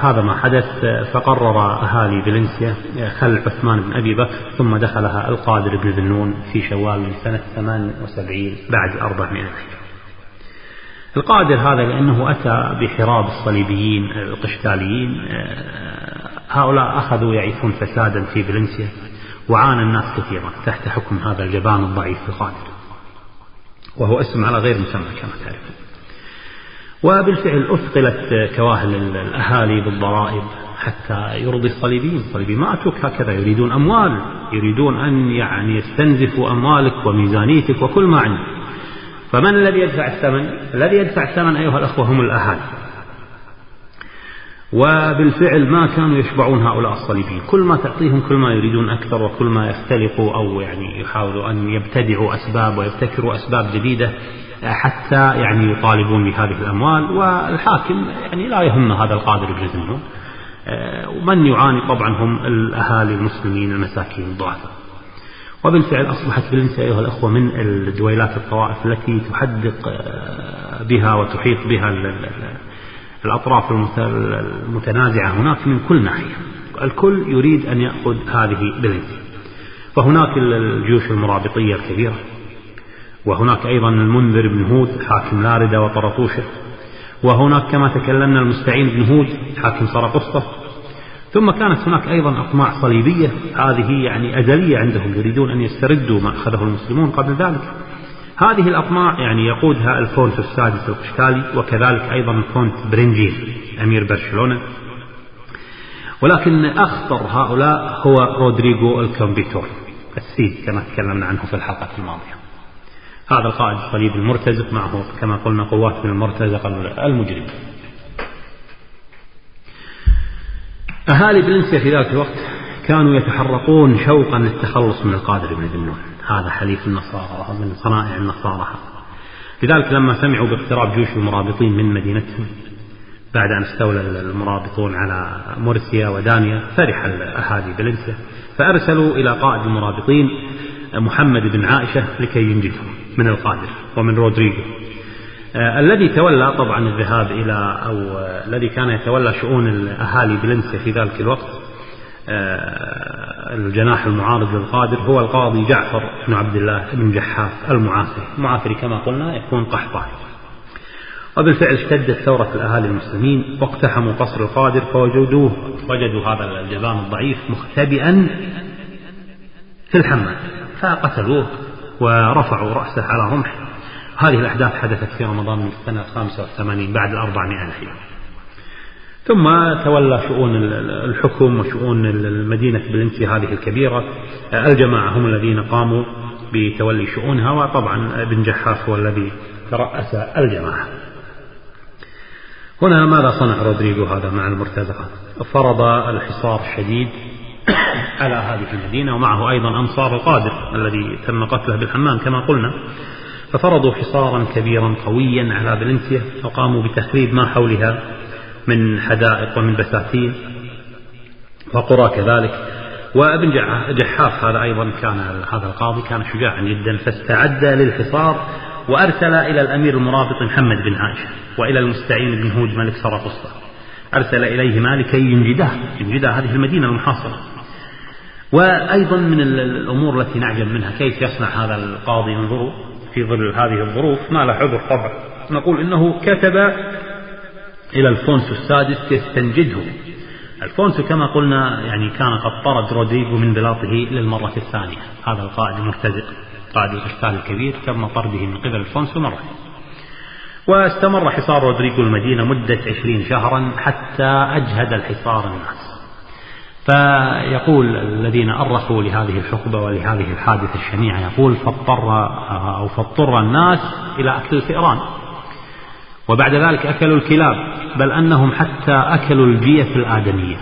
هذا ما حدث فقرر أهالي فالنسيا خلع عثمان بن أبي بكر ثم دخلها القادر بن ذنون في شوال من سنة 78 بعد 400 هجرة القادر هذا لأنه أتى بحراب الصليبيين القشتاليين هؤلاء أخذوا يعيثون فسادا في فالنسيا وعانى الناس كثيرا تحت حكم هذا الجبان الضعيف القادر. وهو اسم على غير مسمى كما تعرفون. وبالفعل أثقلت كواهل الأهالي بالضرائب حتى يرضي الصليبيين. الصليبيين ما أتوك هكذا يريدون أموال يريدون أن يعني يستنزفوا أموالك وميزانيتك وكل ما عندك. فمن الذي يدفع الثمن؟ الذي يدفع الثمن أيها الأخوة هم الأهالي. وبالفعل ما كانوا يشبعون هؤلاء الصليبيين. كل ما تعطيهم كل ما يريدون أكثر وكل ما يختلقوا أو يعني يحاولوا أن يبتدعوا أسباب ويبتكروا أسباب جديدة حتى يعني يطالبون بهذه الأموال والحاكم يعني لا يهم هذا القادر بجزمهم ومن يعاني طبعا هم الأهالي المسلمين المساكين الضعفاء. وبالفعل أصبحت فلنسا أيها الأخوة من الدويلات الطوائف التي تحدق بها وتحيط بها الأطراف المتنازعة هناك من كل ناحية. الكل يريد أن يأخذ هذه بلنسيا فهناك الجيوش المرابطية الكبيرة. وهناك أيضا المنذر بن هود حاكم لاردة وطرطوشة. وهناك كما تكلمنا المستعين بن هود حاكم سرقسطة ثم كانت هناك أيضا أطماع صليبية. هذه يعني أزلية عندهم يريدون أن يستردوا ما أخذه المسلمون قبل ذلك. هذه الأطماع يعني يقودها الفونسو السادس القشتالي وكذلك أيضا رامون برينجير أمير برشلونة. ولكن أخطر هؤلاء هو رودريغو الكمبيدور السيد كما تكلمنا عنه في الحلقة الماضية. هذا القائد الصليبي المرتزق معه كما قلنا قوات من المرتزق المجرم. أهالي بلنسيا في ذلك الوقت كانوا يتحرقون شوقا للتخلص من القادر بن ذنون هذا حليف النصارى من صنائع النصارى. لذلك لما سمعوا باقتراب جيوش المرابطين من مدينتهم بعد أن استولى المرابطون على مرسيا ودانيا فرح أهالي بلنسيا فأرسلوا إلى قائد المرابطين محمد بن عائشة لكي ينجدهم من القادر ومن رودريغو آه الذي تولى طبعا الذهاب إلى أو آه الذي كان يتولى شؤون الأهالي بلنسيا في ذلك الوقت آه الجناح المعارض للقادر هو القاضي جعفر بن عبد الله بن جحاف المعافري المعافري كما قلنا يكون قحطاني وبالفعل اشتدت ثورة الأهالي المسلمين واقتحموا قصر القادر فوجدوه وجدوا هذا الجبان الضعيف مختبئا في الحمام فقتلوه. ورفعوا رأسه على رمح. هذه الأحداث حدثت في رمضان من سنة 85 بعد الأربعمائة الحين ثم تولى شؤون الحكم وشؤون المدينة بلنسي هذه الكبيرة. الجماعة هم الذين قاموا بتولي شؤونها وطبعا ابن جحاف هو الذي ترأس الجماعة. هنا ماذا صنع رودريغو؟ هذا مع المرتزقة. فرض الحصار الشديد على هذه المدينة ومعه أيضا أنصار القادر الذي تم قتله بالحمام كما قلنا. ففرضوا حصارا كبيرا قويا على فالنسيا وقاموا بتخريب ما حولها من حدائق ومن بساتين وقرى كذلك. وابن جحاف هذا أيضا كان هذا القاضي كان شجاعا جدا فاستعد للحصار وأرسل إلى الأمير المرابط محمد بن عائشة وإلى المستعين بن هود ملك سرقسطة أرسل إليهما لكي ينجدا ينجدا هذه المدينة المحاصرة. وأيضا من الأمور التي نعجب منها. كيف يصنع هذا القاضي انظروا في ظل هذه الظروف ما له عذر طبعا. نقول إنه كتب إلى الفونسو السادس يستنجده. الفونسو كما قلنا يعني كان قد طرد رودريغو من بلاطه للمرة الثانية. هذا القائد المرتزق قائد القتال الكبير تم طرده من قبل الفونسو مرة. واستمر حصار رودريغو المدينة مدة عشرين شهرا حتى أجهد الحصار الناس. فيقول الذين أرخوا لهذه الحقبة ولهذه الحادثة الشنيعة يقول فاضطر أو فاضطر الناس إلى أكل الفئران. وبعد ذلك أكلوا الكلاب بل أنهم حتى أكلوا الجيف الآدمية.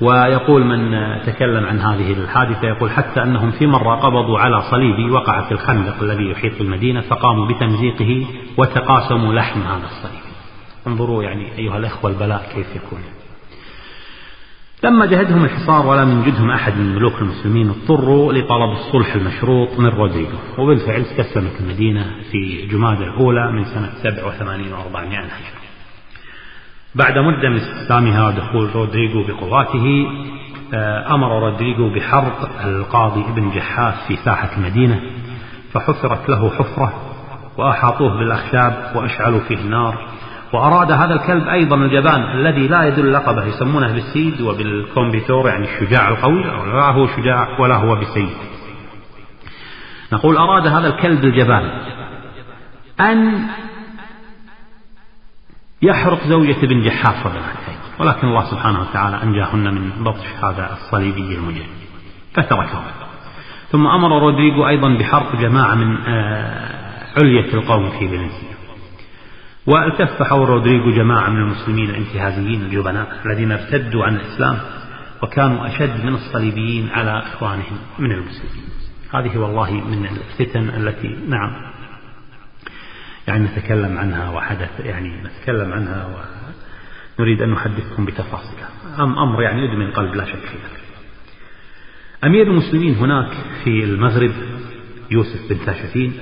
ويقول من تكلم عن هذه الحادثة يقول حتى أنهم في مرة قبضوا على صليبي وقع في الخندق الذي يحيط بالمدينة فقاموا بتمزيقه وتقاسموا لحم هذا الصليب انظروا يعني أيها الأخوة البلاء كيف يكون. لما جهدهم الحصار ولم ينجدهم أحد من ملوك المسلمين. اضطروا لطلب الصلح المشروط من رودريغو وبالفعل استسلمت المدينة في جماد الأولى من سنة 87 و400 هجرة بعد مدة من استسلامها ودخول رودريغو بقواته آه، أمر رودريغو بحرق القاضي ابن جحاف في ساحة المدينة فحفرت له حفرة وأحاطوه بالأخشاب وأشعلوا فيه النار. وأراد هذا الكلب أيضا الجبان الذي لا يدل لقبه يسمونه بالسيد وبالكومبيتور يعني الشجاع القوي لا هو شجاع ولا هو بسيد. نقول أراد هذا الكلب الجبان أن يحرق زوجة ابن جحاف وبناتين ولكن الله سبحانه وتعالى أنجاهن من بطش هذا الصليبي المجرم فتركه. ثم أمر رودريغو أيضا بحرق جماعة من آه، علية القوم في فالنسيا وألتف حول رودريغو جماعة من المسلمين الانتهازيين الجبناء الذين ارتدوا عن الإسلام وكانوا أشد من الصليبيين على إخوانهم من المسلمين. هذه والله من الفتن التي نعم. يعني نتكلم عنها وحدث يعني نتكلم عنها ونريد أن نحدثكم بتفاصيلها. أم أمر يعني يدمي القلب لا شك في ذلك أمير المسلمين هناك في المغرب يوسف بن تاشفين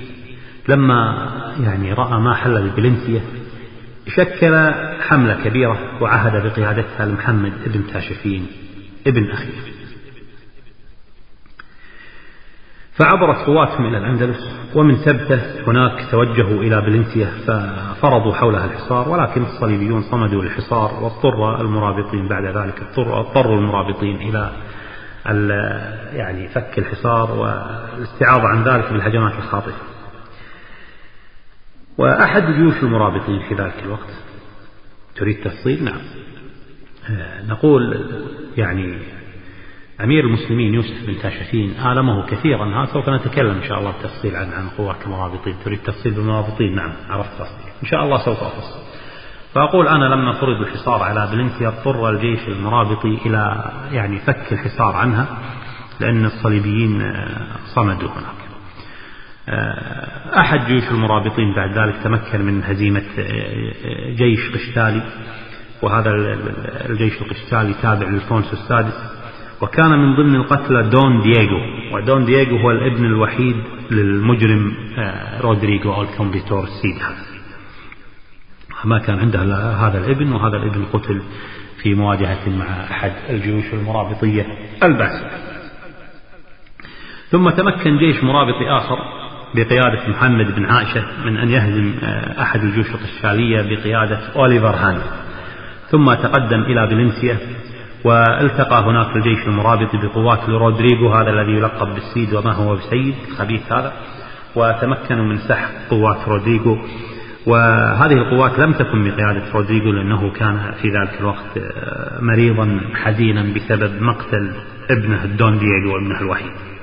لما يعني رأى ما حل ببلنسية شكل حملة كبيرة وعهد بقيادتها لمحمد بن تاشفين ابن أخيه. فعبرت قواتهم إلى الأندلس ومن ثبته هناك توجهوا إلى بلنسيا ففرضوا حولها الحصار ولكن الصليبيون صمدوا الحصار واضطر المرابطين بعد ذلك اضطروا المرابطين إلى يعني فك الحصار والاستعاضة عن ذلك بالهجمات الخاطئة. وأحد جيوش المرابطين في ذلك الوقت. تريد تفصيل؟ نعم. آه، نقول يعني أمير المسلمين يوسف بن تاشفين آلمه كثيرا. ها سوف نتكلم إن شاء الله بالتفصيل عن عن قوات المرابطين. تريد تفصيل بالمرابطين؟ نعم عرفت تفصيل. إن شاء الله سوف أفصل. فأقول أنا لما فرض الحصار على بلنسيا اضطر الجيش المرابطي إلى يعني فك الحصار عنها لأن الصليبيين آه، صمدوا هناك. أحد جيوش المرابطين بعد ذلك تمكن من هزيمة آه، جيش قشتالي وهذا الجيش القشتالي تابع للفونسو السادس. وكان من ضمن القتلى دون دييغو ودون دييغو هو الابن الوحيد للمجرم آه، رودريغو الكومبيتور السيد ما كان عنده هذا الابن وهذا الابن قتل في مواجهة مع أحد الجيوش المرابطية الباسلة ثم تمكن جيش مرابطي آخر بقيادة محمد بن عائشة من أن يهزم آه، أحد الجيوش القشتالية بقيادة أوليفر هان ثم تقدم إلى فالنسيا والتقى هناك الجيش المرابطي بقوات رودريغو هذا الذي يلقب بالسيد وما هو بسيد الخبيث هذا وتمكنوا من سحق قوات رودريغو. وهذه القوات لم تكن بقيادة رودريغو لأنه كان في ذلك الوقت آه، مريضا حزينا بسبب مقتل ابنه الدون دييغو ابنه الوحيد.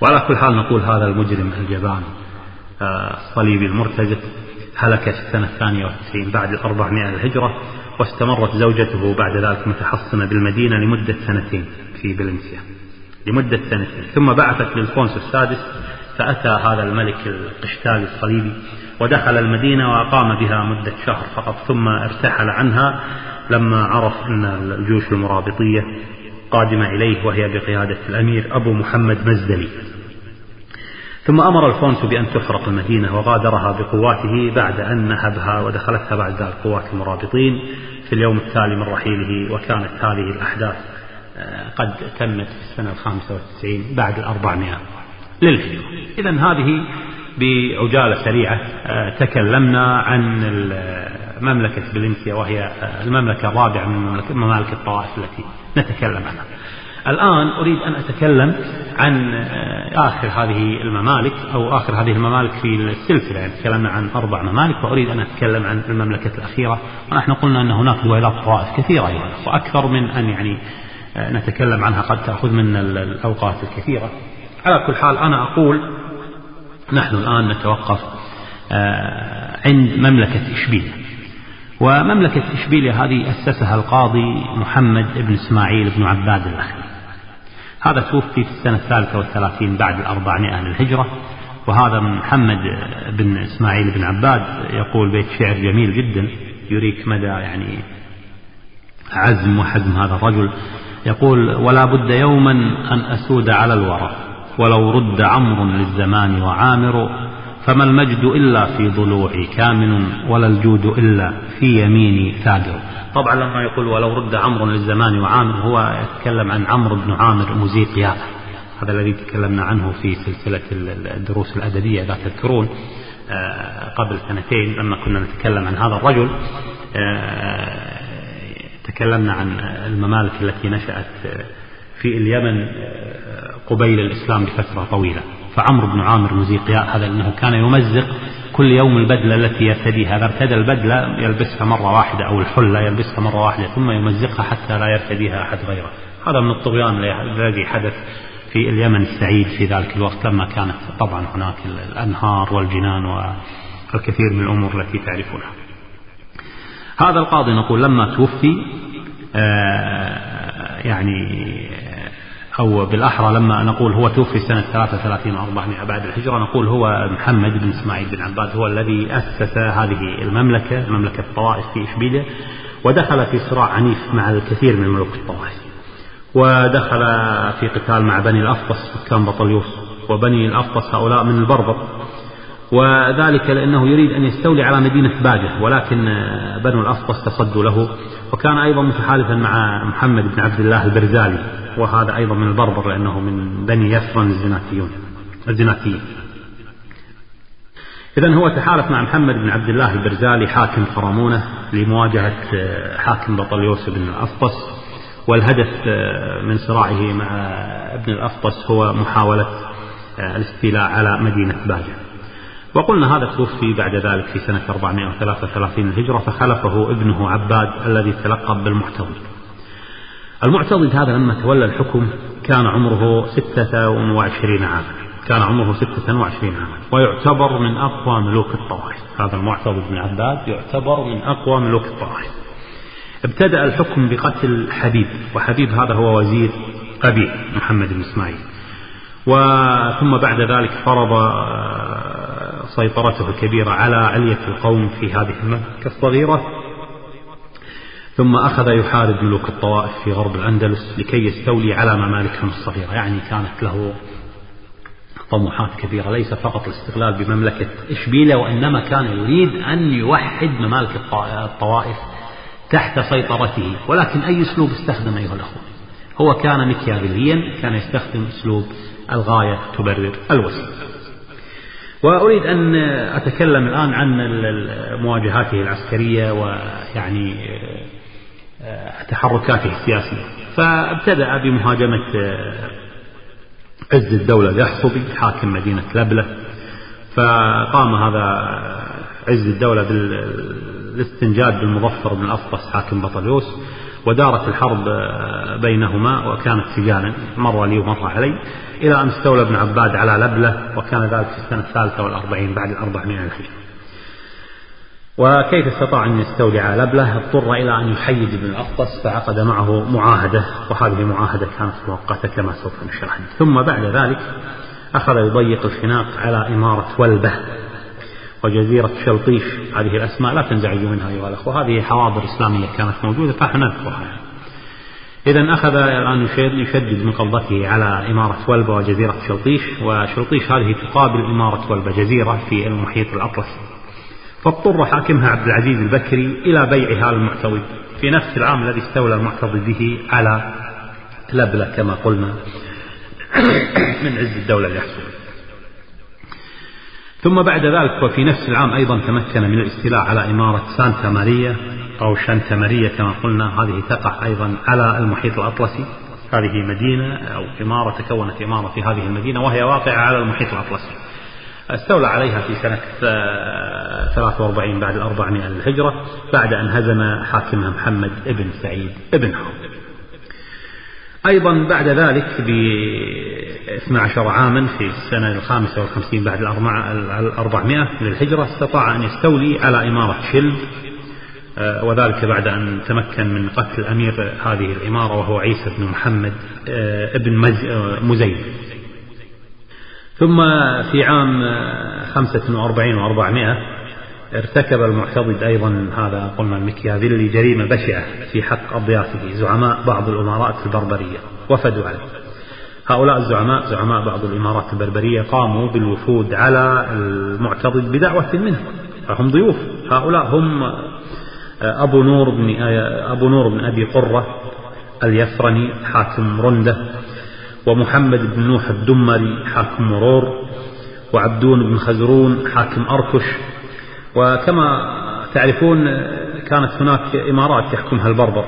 وعلى كل حال نقول هذا المجرم الجبان آه، الصليبي المرتجف هلك في السنة الثانية والتسعين بعد الأربعمائة الهجرة واستمرت زوجته بعد ذلك متحصنة بالمدينة لمدة سنتين في بلنسيا لمدة سنتين. ثم بعثت للفونس السادس فأتى هذا الملك القشتالي الصليبي ودخل المدينة وأقام بها مدة شهر فقط ثم ارتحل عنها لما عرف أن الجيوش المرابطية قادمة إليه وهي بقيادة الأمير أبو محمد مزدلي. ثم أمر الفونس بأن تحرق المدينة وغادرها بقواته بعد أن نهبها ودخلتها بعد ذلك قوات المرابطين في اليوم التالي من رحيله وكانت هذه الأحداث آه، قد تمت في السنة الخامسة والتسعين بعد الأربعمائة للهجرة. إذا هذه بعجالة سريعة آه، تكلمنا عن مملكة بلنسيا وهي المملكة الرابعة من ممالك الطوائف التي نتكلم عنها. الآن أريد أن أتكلم عن آه، آخر هذه الممالك أو آخر هذه الممالك في السلسلة. يعني تكلمنا عن أربع ممالك وأريد أن أتكلم عن المملكة الأخيرة. ونحن قلنا أن هناك دويلات طوائف كثيرة أيضا وأكثر من أن يعني آه، نتكلم عنها قد تأخذ منا الأوقات الكثيرة. على كل حال أنا أقول نحن الآن نتوقف آه، عند مملكة إشبيلية ومملكة إشبيلية هذه أسسها القاضي محمد بن إسماعيل بن عباد الأخي. هذا توفي في السنة الثالثة والثلاثين بعد الأربعمائة للهجرة وهذا من محمد بن إسماعيل بن عباد. يقول بيت شعر جميل جدا يريك مدى يعني عزم وحزم هذا الرجل. يقول ولا بد يوما أن أسود على الورى ولو رد عمرو للزمان وعامر فما المجد إلا في ضلوعي كامن ولا الجود إلا في يميني ثابر طبعا لما يقول ولو رد عمرو للزمان وعامر هو يتكلم عن عمرو بن عامر موزيقيا هذا الذي تكلمنا عنه في سلسلة الدروس الأدبية إذا تذكرون آه، قبل سنتين لما كنا نتكلم عن هذا الرجل آه، تكلمنا عن الممالك التي نشأت في اليمن آه، قبيل الإسلام بفترة طويلة. فعمرو بن عامر موزيقيا هذا أنه كان يمزق كل يوم البدلة التي يرتديها. إذا ارتدى البدلة يلبسها مرة واحدة أو الحلة يلبسها مرة واحدة ثم يمزقها حتى لا يرتديها أحد غيره. هذا من الطغيان الذي حدث في اليمن السعيد في ذلك الوقت لما كانت طبعا هناك الأنهار والجنان والكثير من الأمور التي تعرفونها. هذا القاضي نقول لما توفي آه، يعني أو بالأحرى لما نقول هو توفي سنة 33 و 400 بعد الهجرة نقول هو محمد بن إسماعيل بن عباد هو الذي أسس هذه المملكة مملكة الطوائف في إشبيلية ودخل في صراع عنيف مع الكثير من ملوك الطوائف. ودخل في قتال مع بني الأفطس حكام بطليوس وبني الأفطس هؤلاء من البربر وذلك لأنه يريد أن يستولي على مدينة باجة ولكن بنو الأفطس تصدوا له. وكان أيضا متحالفا مع محمد بن عبد الله البرزالي وهذا أيضا من البربر لأنه من بني يفرن الزناتيون الزناتيين. إذا هو تحالف مع محمد بن عبد الله البرزالي حاكم قرمونة لمواجهة حاكم بطليوس بن الأفطس والهدف من صراعه مع ابن الأفطس هو محاولة الاستيلاء على مدينة باجة. وقلنا هذا توفي بعد ذلك في سنة 433 الهجرة فخلفه ابنه عباد الذي تلقب بالمعتضد. المعتضد هذا لما تولى الحكم كان عمره 26 عاما. كان عمره 26 عاما. ويعتبر من أقوى ملوك الطوائف. هذا المعتضد بن عباد يعتبر من أقوى ملوك الطوائف. ابتدأ الحكم بقتل حبيب وحبيب هذا هو وزير أبي محمد بن إسماعيل. وثم بعد ذلك فرض سيطرته الكبيرة على علية القوم في هذه المملكة الصغيرة ثم أخذ يحارب ملوك الطوائف في غرب الأندلس لكي يستولي على ممالكهم الصغيرة. يعني كانت له طموحات كبيرة ليس فقط الاستقلال بمملكة إشبيلة وإنما كان يريد أن يوحد ممالك الطوائف تحت سيطرته. ولكن أي أسلوب استخدم أيها الأخوة؟ هو كان مكيافيليا كان يستخدم أسلوب الغاية تبرر الوسيلة. وأريد أن أتكلم الآن عن مواجهاته العسكرية ويعني آه، تحركاته السياسية. فابتدأ بمهاجمة آه، عز الدولة اليحصبي حاكم مدينة لبلة. فقام هذا عز الدولة بالاستنجاد بالمظفر بن الأفطس حاكم بطليوس ودارت الحرب بينهما وكانت سجانا مر لي ومر علي إلى أن استولى ابن عباد على لبلة وكان ذلك في السنة الثالثة والأربعين بعد الأربعمائة الهجرة. وكيف استطاع أن يستولي على لبلة؟ اضطر إلى أن يحيد ابن الأفطس فعقد معه معاهدة وهذه المعاهدة كانت مؤقتة كما سوف نشرح. ثم بعد ذلك أخذ يضيق الخناق على إمارة ولبة. وجزيرة شلطيش هذه الأسماء لا تنزعجوا منها أيها الأخوة هذه حواضر إسلامية كانت موجودة فنحن نذكرها إذا أخذ الآن يشدد من قبضته على إمارة ولبة وجزيرة شلطيش وشلطيش هذه تقابل إمارة ولبة جزيرة في المحيط الأطلسي فاضطر حاكمها عبد العزيز البكري إلى بيعها للمعتضد في نفس العام الذي استولى المعتضد به على لبلة كما قلنا من عز الدولة اليحصل ثم بعد ذلك وفي نفس العام أيضا تمكن من الاستيلاء على إمارة سانتا ماريا أو شانتا ماريا كما قلنا هذه تقع أيضا على المحيط الأطلسي. هذه مدينة أو إمارة تكونت إمارة في هذه المدينة وهي واقعة على المحيط الأطلسي. استولى عليها في سنة 43 بعد الأربعمائة للهجرة بعد أن هزم حاكمها محمد ابن سعيد ابن حرب أيضا بعد ذلك ب 12 عاما في السنة الخامسة والخمسين بعد الأربعمائة للهجرة استطاع أن يستولي على إمارة شلب آه، وذلك بعد أن تمكن من قتل أمير هذه الإمارة وهو عيسى بن محمد آه، ابن آه، مزين ثم في عام 45 و400 ارتكب المعتضد أيضا هذا قلنا المكيافيلي جريمة بشعة في حق أضيافه. زعماء بعض الأمارات البربرية وفدوا عليه. هؤلاء الزعماء زعماء بعض الإمارات البربرية قاموا بالوفود على المعتضد بدعوة منه. فهم ضيوف. هؤلاء هم أبو نور بن أبو نور بن أبي قرة اليفرني حاكم رندة ومحمد بن نوح الدمري حاكم مرور وعبدون بن خزرون حاكم أركش وكما تعرفون كانت هناك إمارات يحكمها البربر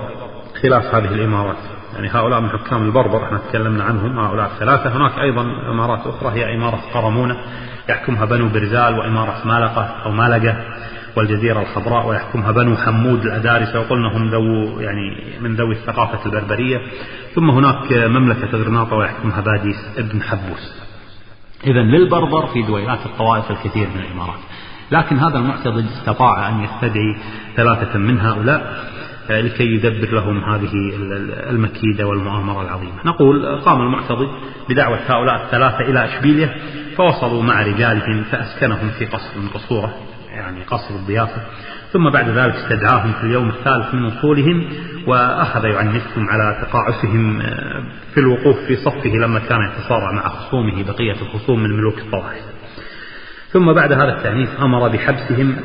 خلاف هذه الإمارات. يعني هؤلاء من حكام البربر إحنا تكلمنا عنهم هؤلاء الثلاثة هناك أيضا إمارات أخرى هي إمارة قرمونة يحكمها بنو برزال وإمارة مالقة أو مالقة والجزيرة الخضراء ويحكمها بنو حمود الأدارسة. وقلنا هم ذو يعني من ذوي الثقافة البربرية. ثم هناك مملكة غرناطة ويحكمها باديس ابن حبوس. إذا للبربر في دويلات الطوائف الكثير من الإمارات. لكن هذا المعتضد استطاع أن يستدعي ثلاثة من هؤلاء لكي يدبر لهم هذه المكيدة والمؤامرة العظيمة. نقول قام المعتضد بدعوة هؤلاء الثلاثة إلى إشبيلية فوصلوا مع رجالهم فأسكنهم في قصر من قصوره يعني قصر الضيافة ثم بعد ذلك استدعاهم في اليوم الثالث من وصولهم وأخذ يعنفهم على تقاعسهم آه، في الوقوف في صفه لما كان يتصارع مع خصومه بقية الخصوم من ملوك الطوائف ثم بعد هذا التعنيف أمر بحبسهم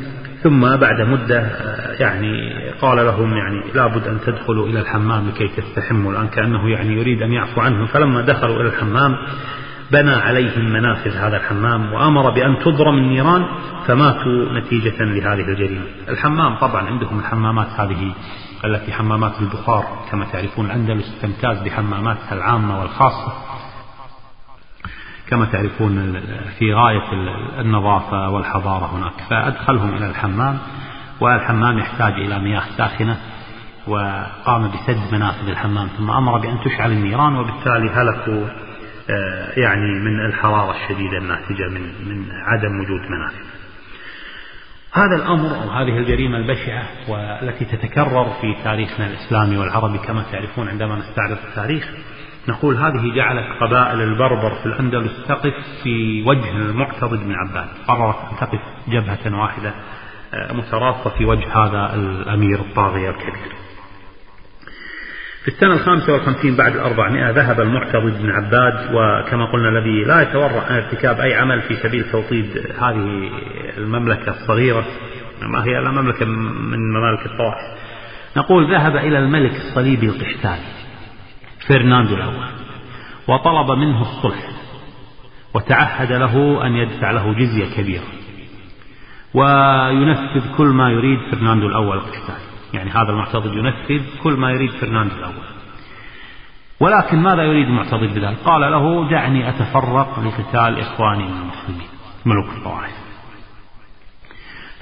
ثم بعد مدة آه، يعني قال لهم يعني لابد أن تدخلوا إلى الحمام لكي تستحموا الآن كأنه يعني يريد أن يعفو عنهم. فلما دخلوا إلى الحمام بنى عليهم منافذ هذا الحمام وأمر بأن تضرم النيران فماتوا نتيجة لهذه الجريمة. الحمام طبعا عندهم الحمامات هذه التي حمامات البخار كما تعرفون الأندلس تمتاز بحماماتها العامة والخاصة. كما تعرفون في غاية النظافة والحضارة هناك فأدخلهم إلى الحمام والحمام يحتاج إلى مياه ساخنة وقام بسد منافذ الحمام ثم أمر بأن تشعل النيران وبالتالي هلكوا آه، يعني من الحرارة الشديدة الناتجة من من عدم وجود منافذ. هذا الأمر أو هذه الجريمة البشعة والتي تتكرر في تاريخنا الإسلامي والعربي كما تعرفون عندما نستعرض التاريخ نقول هذه جعلت قبائل البربر في الأندلس تقف في وجه المعتضد بن عباد قررت أن تقف جبهة واحدة آه، مترابطة في وجه هذا الأمير الطاغية الكبير. في السنة الخامسة والخمسين بعد الأربعمائة ذهب المعتضد بن عباد وكما قلنا الذي لا يتورع عن ارتكاب أي عمل في سبيل توطيد هذه المملكة الصغيرة ما هي إلا مملكة من ممالك الطوائف. نقول ذهب إلى الملك الصليبي القشتالي فرناندو الأول وطلب منه الصلح وتعهد له أن يدفع له جزية كبيرة وينفذ كل ما يريد فرناندو الأول القشتالي يعني هذا المعتضد ينفذ كل ما يريد فرناندو الأول. ولكن ماذا يريد المعتضد بذلك قال له دعني أتفرق لقتال إخواني من المسلمين ملوك الطوائف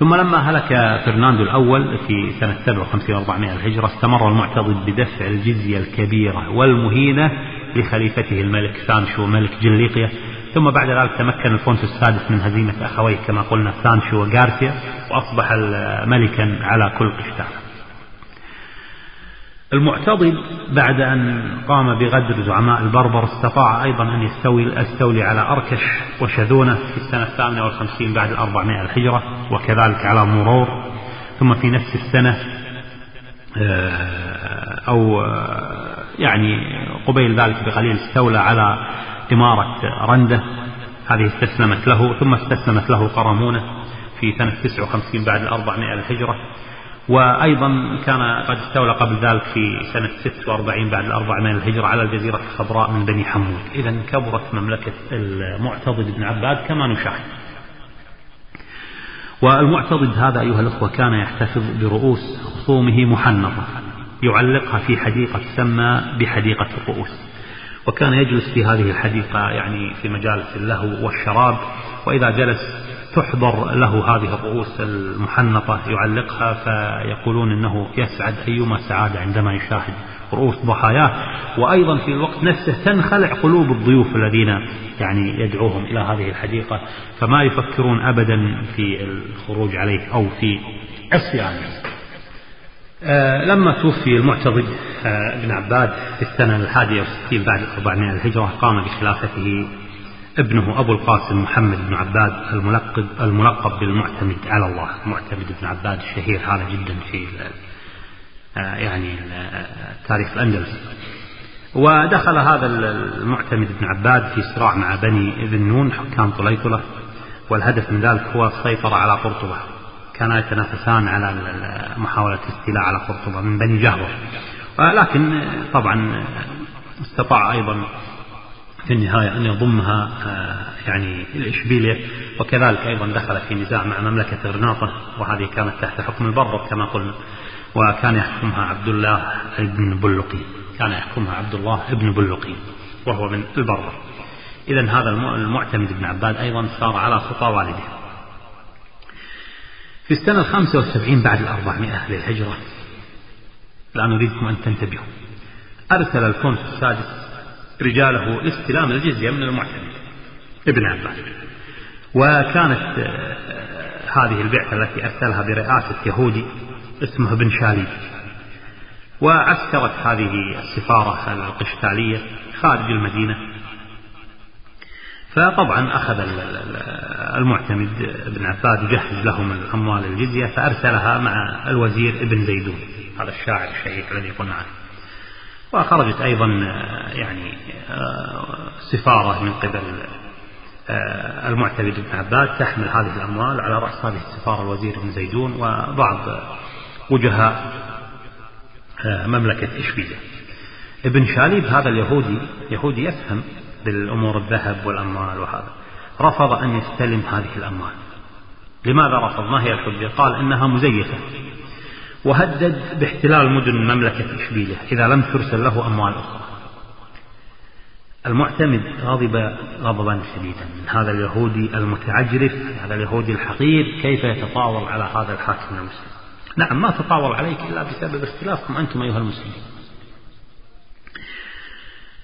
ثم لما هلك فرناندو الأول في سنة 57 و400 الهجرة استمر المعتضد بدفع الجزية الكبيرة والمهينة لخليفته الملك سانشو ملك جليقيا ثم بعد ذلك تمكن الفونسو السادس من هزيمة أخويه كما قلنا سانشو وغارسيا وأصبح ملكا على كل قشتال المعتضد بعد أن قام بغدر زعماء البربر استطاع أيضا أن يستولي, على أركش وشذونة في السنة الثامنة والخمسين بعد الأربعمائة الهجرة وكذلك على مرور. ثم في نفس السنة آه، أو آه، يعني قبيل ذلك بقليل استولى على إمارة رندة. هذه استسلمت له ثم استسلمت له قرمونة في سنة 59 بعد الأربعمائة الهجرة. وأيضا كان قد استولى قبل ذلك في سنة 46 بعد الأربع من الهجرة على الجزيرة الخضراء من بني حمود. إذا كبرت مملكة المعتضد بن عباد كما نشاهد. والمعتضد هذا أيها الأخوة كان يحتفظ برؤوس خصومه محنطة يعلقها في حديقة تسمى بحديقة الرؤوس. وكان يجلس في هذه الحديقة يعني في مجالس اللهو والشراب وإذا جلس تحضر له هذه الرؤوس المحنطة يعلقها فيقولون أنه يسعد أيما سعادة عندما يشاهد رؤوس ضحاياه. وأيضا في الوقت نفسه تنخلع قلوب الضيوف الذين يعني يدعوهم إلى هذه الحديقة فما يفكرون أبدا في الخروج عليه أو في عصيانه. آه لما توفي المعتضد آه بن عباد في السنة الحادية والستين بعد الأربعمائة الهجرة قام بخلافته ابنه أبو القاسم محمد بن عباد الملقب, الملقب بالمعتمد. على الله معتمد بن عباد الشهير هذا جدا في آه يعني تاريخ الأندلس. ودخل هذا المعتمد بن عباد في صراع مع بني ذي النون حكام طليطلة. والهدف من ذلك هو السيطرة على قرطبة. كانا يتنافسان على محاولة الاستيلاء على قرطبة من بني جهوة لكن طبعا استطاع أيضا في النهاية أن يضمها يعني الإشبيلية وكذلك أيضا دخل في نزاع مع مملكة غرناطة وهذه كانت تحت حكم البربر كما قلنا. وكان يحكمها عبد الله بن بلقي. كان يحكمها عبد الله بن بلقي وهو من البربر. إذا هذا المعتمد بن عباد أيضا سار على خطى والده. في السنة الخامسة والسبعين بعد الأربعمائة للهجرة الآن أريدكم أن تنتبهوا. أرسل الفونس السادس رجاله لاستلام الجزية من المعتمد ابن عباس. وكانت آه، هذه البعثة التي أرسلها برئاسة يهودي اسمه بن شاليب وعسكرت هذه السفارة القشتالية خارج المدينة. فطبعا أخذ المعتمد بن عباد يجهز لهم الأموال الجزية فأرسلها مع الوزير ابن زيدون. هذا الشاعر الشهير الذي قلنا عنه وخرجت أيضا يعني سفارة من قبل المعتمد بن عباد تحمل هذه الأموال على رأس هذه السفارة الوزير ابن زيدون وبعض وجهاء مملكة إشبيلية. ابن شاليب هذا اليهودي يهودي يفهم بالأمور الذهب والأموال وهذا رفض أن يستلم هذه الأموال. لماذا رفض؟ ما هي الحجة؟ قال إنها مزيفة. وهدد باحتلال مدن مملكة إشبيلية إذا لم ترسل له أموال أخرى. المعتمد غضب غضبا شديدا. من هذا اليهودي المتعجرف هذا اليهودي الحقير كيف يتطاول على هذا الحاكم المسلم؟ نعم ما تطاول عليك إلا بسبب اختلافكم أنتم أيها المسلمين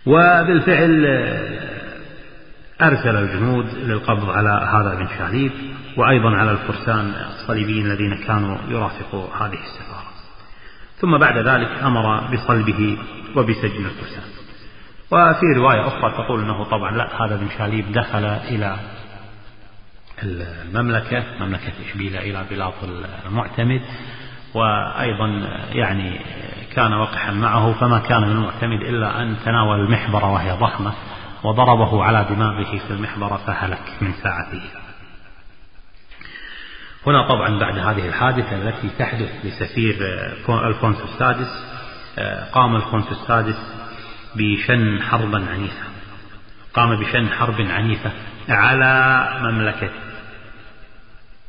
وبالفعل أرسل الجنود للقبض على هذا بن شاليب وأيضا على الفرسان الصليبيين الذين كانوا يرافقوا هذه السفارة. ثم بعد ذلك أمر بصلبه وبسجن الفرسان. وفي رواية أخرى تقول أنه طبعا لا هذا بن شاليب دخل إلى المملكة مملكة إشبيلة إلى بلاط المعتمد وأيضا يعني كان وقحا معه فما كان من المعتمد إلا أن تناول المحبرة وهي ضخمة. وضربه على دماغه في المحبرة فهلك من ساعته هنا طبعا بعد هذه الحادثة التي تحدث لسفير الفونسو السادس قام الفونسو السادس بشن حربا عنيفة. قام بشن حرب عنيفة على مملكة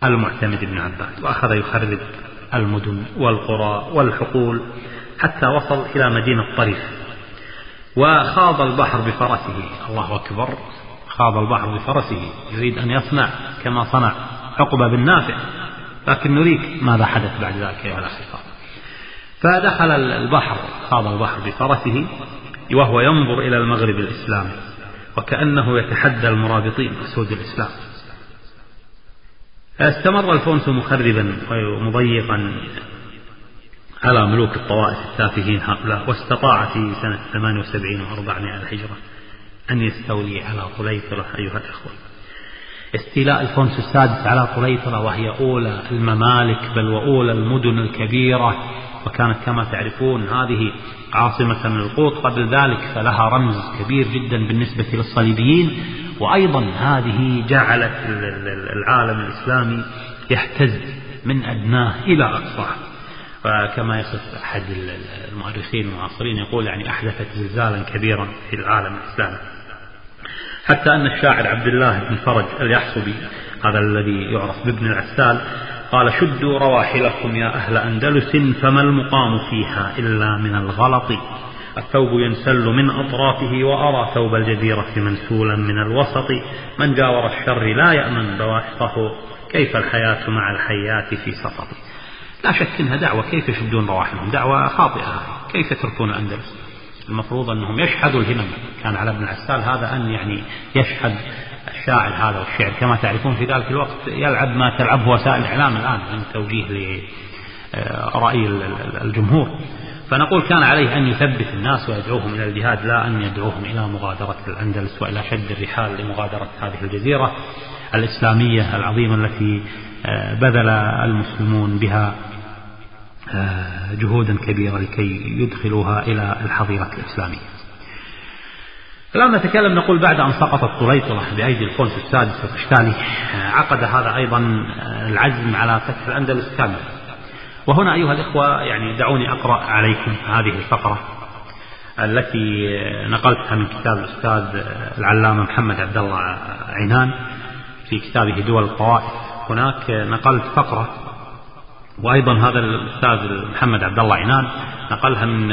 المعتمد بن عباد وأخذ يخرب المدن والقرى والحقول حتى وصل إلى مدينة طريف وخاض البحر بفرسه. الله أكبر. خاض البحر بفرسه. يريد أن يصنع كما صنع عقبة بن نافع. لكن نريك ماذا حدث بعد ذلك أيها الأخوة فدخل البحر خاض البحر بفرسه وهو ينظر إلى المغرب الإسلامي وكأنه يتحدى المرابطين أسود الإسلام. استمر الفونسو مخربا ومضيقا. على ملوك الطوائف التافهين هؤلاء واستطاع في سنة 78 و400 الهجرة أن يستولي على طليطلة أيها الأخوة. استيلاء الفونسو السادس على طليطلة وهي أولى الممالك بل وأولى المدن الكبيرة. وكانت كما تعرفون هذه عاصمة من القوط. قبل ذلك فلها رمز كبير جدا بالنسبة للصليبيين. وأيضا هذه جعلت العالم الإسلامي يهتز من أدناه إلى أقصاه. فكما يصف أحد المؤرخين المعاصرين يقول يعني أحدثت زلزالا كبيرا في العالم الإسلامي. حتى أن الشاعر عبد الله بن فرج اليحصبي هذا الذي يعرف بابن العسال قال شدوا رواحلكم يا أهل أندلس فما المقام فيها إلا من الغلط. الثوب ينسل من أطرافه وأرى ثوب الجزيرة منسولا من الوسط. من جاور الشر لا يأمن بواسطه كيف الحياة مع الحيات في سقط لا شك إنها دعوة. كيف يشدون رواحلهم دعوة خاطئة. كيف يتركون الأندلس؟ المفروض أنهم يشحذوا الهمم كان على ابن العسال هذا أن يعني يشحذ الشاعر هذا والشعر. كما تعرفون في ذلك الوقت يلعب ما تلعبه وسائل الإعلام الآن من توجيه لرأي الجمهور. فنقول كان عليه أن يثبت الناس ويدعوهم إلى الجهاد لا أن يدعوهم إلى مغادرة الأندلس وإلى شد الرحال لمغادرة هذه الجزيرة الإسلامية العظيمة التي آه، بذل المسلمون بها. آه، جهودا كبيرة لكي يدخلوها إلى الحظيرة الإسلامية. الآن نتكلم نقول بعد أن سقطت طليطلة بأيدي الفونس السادس القشتالي آه، عقد هذا أيضا العزم على فتح الأندلس كاملة وهنا أيها الإخوة يعني دعوني أقرأ عليكم هذه الفقرة التي نقلتها من كتاب الأستاذ العلامة محمد عبد الله عنان في كتابه دول الطوائف. هناك نقلت فقرة وأيضا هذا الأستاذ محمد عبد الله عنان نقلها من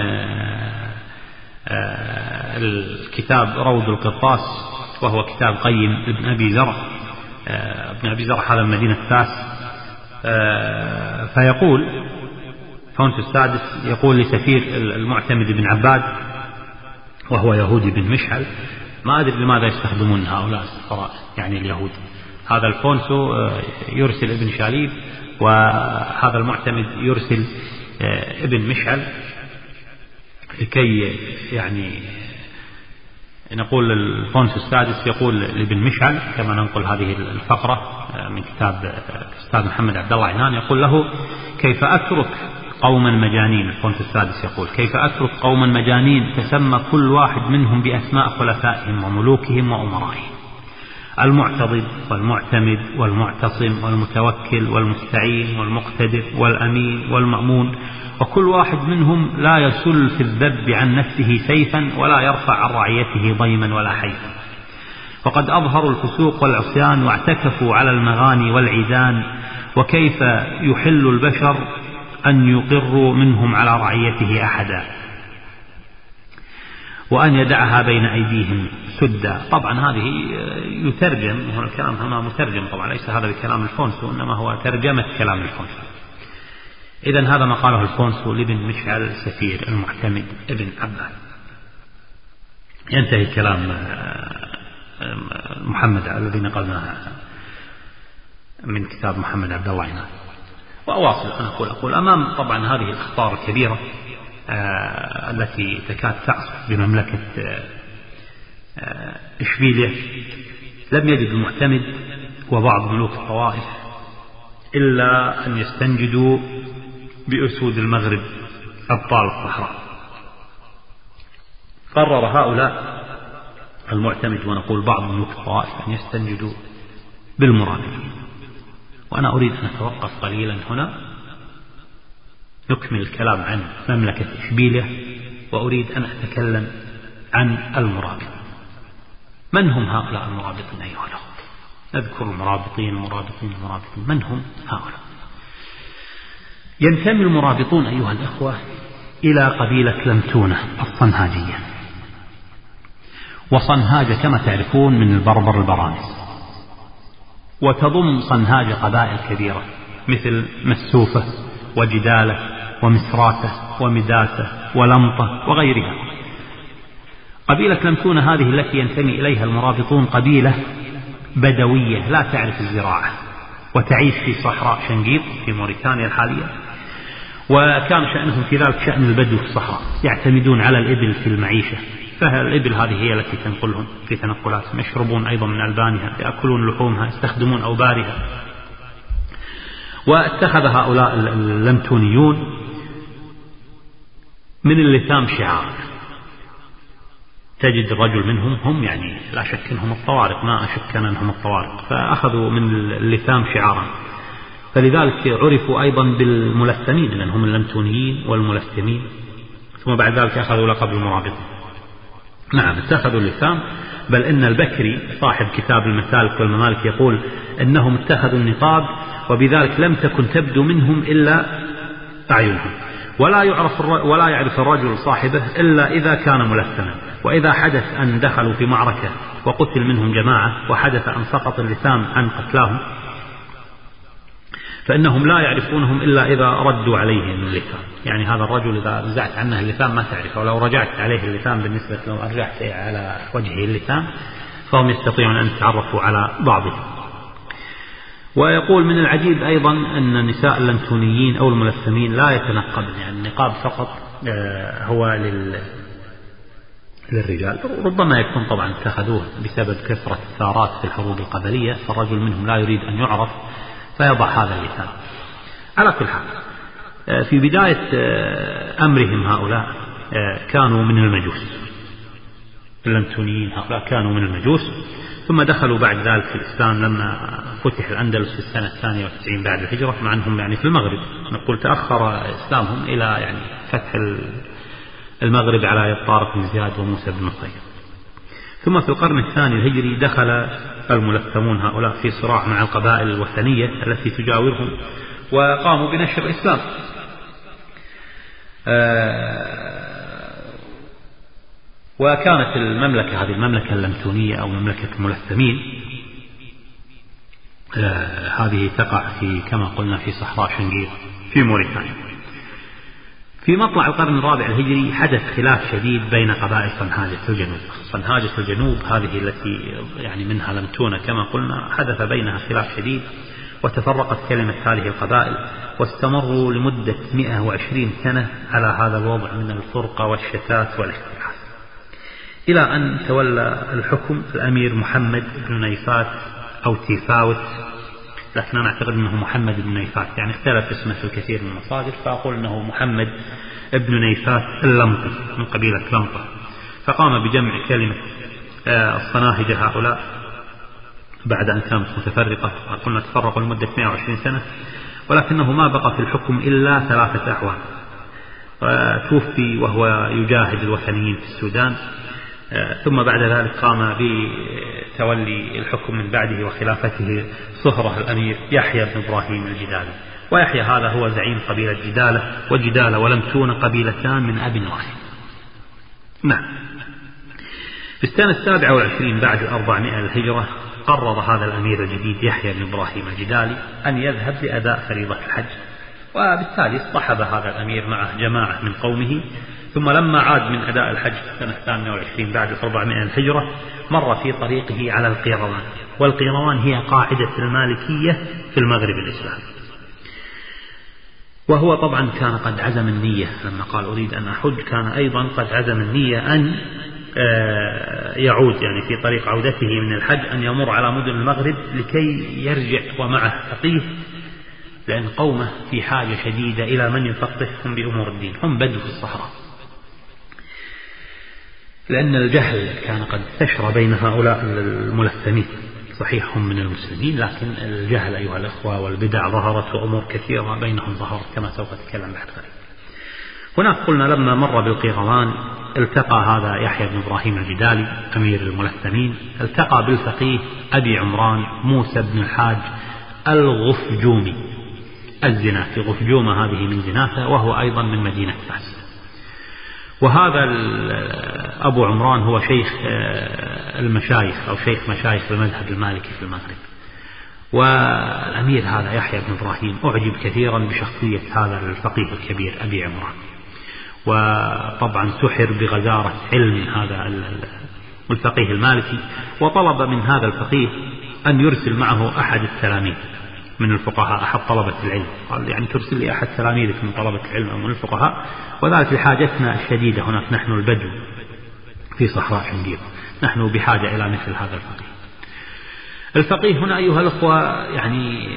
آه، الكتاب روض القرطاس وهو كتاب قيم ابن أبي زرع آه، ابن أبي زرع هذا المدينة فاس آه، فيقول الفونسو السادس يقول لسفير المعتمد بن عباد وهو يهودي بن مشعل ما أدري لماذا يستخدمون هؤلاء السفراء يعني اليهود. هذا الفونسو آه، يرسل ابن شاليب وهذا المعتمد يرسل آه، ابن مشعل لكي يعني نقول الفونسو السادس يقول لابن مشعل كما ننقل هذه الفقرة آه، من كتاب الأستاذ محمد عبد الله عنان يقول له كيف أترك قوما مجانين الفونس السادس يقول كيف أترك قوما مجانين تسمى كل واحد منهم بأسماء خلفائهم وملوكهم وأمرائهم. المعتضد والمعتمد والمعتصم والمتوكل والمستعين والمقتدر والأمين والمأمون وكل واحد منهم لا يسل في الذب عن نفسه سيفا ولا يرفع عن رعيته ضيما ولا حيفا. وقد أظهروا الفسوق والعصيان واعتكفوا على المغاني والعيدان وكيف يحل البشر أن يقروا منهم على رعيته أحدا. وأن يدعها بين أيديهم سدى. طبعا هذه يترجم هنا الكلام هنا مترجم طبعا ليس هذا بكلام الفونسو إنما هو ترجمة كلام الفونسو. إذا هذا ما قاله الفونسو لابن مشعل سفير المعتمد ابن عباد ينتهي كلام آه، محمد الذي نقلناه من كتاب محمد عبد الله. وأواصل أنا أقول أقول أمام طبعا هذه الأخطار الكبيرة آه، التي تكاد تعصف بمملكة آه، إشبيلية. لم يجد المعتمد وبعض ملوك الطوائف إلا أن يستنجدوا بأسود المغرب أبطال الصحراء. قرر هؤلاء المعتمد ونقول بعض ملوك الطوائف أن يستنجدوا بالمرابطين وأنا أريد أن أتوقف قليلا هنا. نكمل الكلام عن مملكة إشبيلية وأريد أن أتكلم عن المرابط من هم هؤلاء المرابطين أيها الأخوة؟ نذكر المرابطين المرابطين المرابطين من هم هؤلاء؟ ينتمي المرابطون أيها الأخوة إلى قبيلة لمتونة الصنهاجية. وصنهاجة كما تعرفون من البربر البرانس. وتضم صنهاجة قبائل كبيرة مثل مسوفة وجدالة ومسراتة ومداتة ولمطة وغيرها. قبيلة لمتونة هذه التي ينتمي إليها المرابطون قبيلة بدوية لا تعرف الزراعة وتعيش في صحراء شنقيط في موريتانيا الحالية. وكان شأنهم في ذلك شأن البدو في الصحراء يعتمدون على الإبل في المعيشة. فالإبل هذه هي التي تنقلهم في تنقلاتهم يشربون أيضا من ألبانها يأكلون لحومها يستخدمون أوبارها. واتخذ هؤلاء اللمتونيون من اللثام شعار. تجد الرجل منهم هم يعني لا شك إنهم الطوارق ما أشك إنهم الطوارق فأخذوا من اللثام شعارا. فلذلك عرفوا أيضا بالملثمين لانهم اللمتونيين والملثمين. ثم بعد ذلك أخذوا لقب المرابطين نعم اتخذوا اللثام بل إن البكري صاحب كتاب المسالك والممالك يقول إنهم اتخذوا النقاب وبذلك لم تكن تبدو منهم إلا أعينهم. ولا يعرف ولا يعرف الرجل صاحبه إلا إذا كان ملثما وإذا حدث أن دخلوا في معركة وقتل منهم جماعة وحدث أن سقط اللثام عن قتلاهم فإنهم لا يعرفونهم إلا إذا ردوا عليهم اللثام يعني هذا الرجل إذا نزعت عنه اللثام ما تعرفه ولو رجعت عليه اللثام بالنسبة لو أرجعت على وجهه اللثام فهم يستطيعون أن يتعرفوا على بعضهم. ويقول من العجيب أيضا أن النساء اللنتونيين أو الملثمين لا يتنقبن يعني النقاب فقط آه، هو لل للرجال. ربما يكون طبعا اتخذوه بسبب كثرة الثارات في الحروب القبلية فالرجل منهم لا يريد أن يعرف فيضع هذا اللسان على كل حال آه، في بداية آه، أمرهم هؤلاء كانوا من المجوس. اللمتونيين هؤلاء كانوا من المجوس. ثم دخلوا بعد ذلك في الإسلام لما فتح الأندلس في السنة الثانية والتسعين بعد الهجرة مع أنهم يعني في المغرب. نقول تأخر إسلامهم إلى يعني فتح المغرب على يد طارق بن زياد وموسى بن نصير. ثم في القرن الثاني الهجري دخل الملثمون هؤلاء في صراع مع القبائل الوثنية التي تجاورهم وقاموا بنشر الإسلام. آه، وكانت المملكة هذه المملكة اللمتونية أو مملكة الملثمين آه، هذه تقع في كما قلنا في صحراء شنقيط في موريتانيا. في مطلع القرن الرابع الهجري حدث خلاف شديد بين قبائل صنهاجة الجنوب. صنهاجة الجنوب هذه التي يعني منها لمتونة كما قلنا حدث بينها خلاف شديد وتفرقت كلمة هذه القبائل واستمروا لمدة 120 سنة على هذا الوضع من الفرقة والشتات والاختلاف إلى أن تولى الحكم الأمير محمد بن نيفات أو تيفاوت لكن أنا أعتقد أنه محمد بن نيفات يعني اختلف اسمه في الكثير من المصادر فأقول أنه محمد بن نيفات اللمطي من قبيلة لمطة فقام بجمع كلمة آه، الصناهجة هؤلاء بعد أن كانت متفرقة قلنا تفرقوا لمدة 120 سنة ولكنه ما بقى في الحكم إلا ثلاثة أعوام توفي وهو يجاهد الوثنيين في السودان. آه، ثم بعد ذلك قام بتولي الحكم من بعده وخلافته صهره الأمير يحيى بن إبراهيم الجدالي. ويحيى هذا هو زعيم قبيلة جدالة وجدالة ولمتون قبيلتان من أب واحد نعم. في السنة السابعة والعشرين بعد الأربعمائة الهجرة قرر هذا الأمير الجديد يحيى بن إبراهيم الجدالي أن يذهب لأداء فريضة الحج وبالتالي اصطحب هذا الأمير معه جماعة من قومه ثم لما عاد من أداء الحج الثامنة والعشرين بعد 400 الهجرة مر في طريقه على القيروان. والقيروان هي قاعدة المالكية في المغرب الإسلامي وهو طبعا كان قد عزم النية. لما قال أريد أن أحج كان أيضا قد عزم النية أن آه، يعود يعني في طريق عودته من الحج أن يمر على مدن المغرب لكي يرجع ومعه فقيه لأن قومه في حاجة شديدة إلى من يفقههم بأمور الدين. هم بدو في الصحراء. لأن الجهل كان قد انتشر بين هؤلاء الملثمين. صحيح هم من المسلمين لكن الجهل أيها الأخوة والبدع ظهرت وأمور كثيرة بينهم ظهرت كما سوف أتكلم بعد قليل. هناك قلنا لما مر بالقيروان التقى هذا يحيى بن إبراهيم الجدالي أمير الملثمين التقى بالفقيه أبي عمران موسى بن الحاج الغفجومي. الزناتي غفجومة هذه من زناثة وهو أيضا من مدينة فاس وهذا أبو عمران هو شيخ آه، المشايخ أو شيخ مشايخ المذهب المالكي في المغرب. والأمير هذا يحيى بن إبراهيم أعجب كثيرا بشخصية هذا الفقيه الكبير أبي عمران. وطبعا سحر بغزارة علم هذا الفقيه المالكي وطلب من هذا الفقيه أن يرسل معه أحد التلاميذ. من الفقهاء أحد طلبة العلم. قال يعني ترسل لي أحد تلاميذك من طلبة العلم أو من الفقهاء؟ وذلك لحاجتنا الشديدة. هناك نحن البدو في صحراء حنديق نحن بحاجة إلى مثل هذا الفقيه. الفقيه هنا أيها الأخوة يعني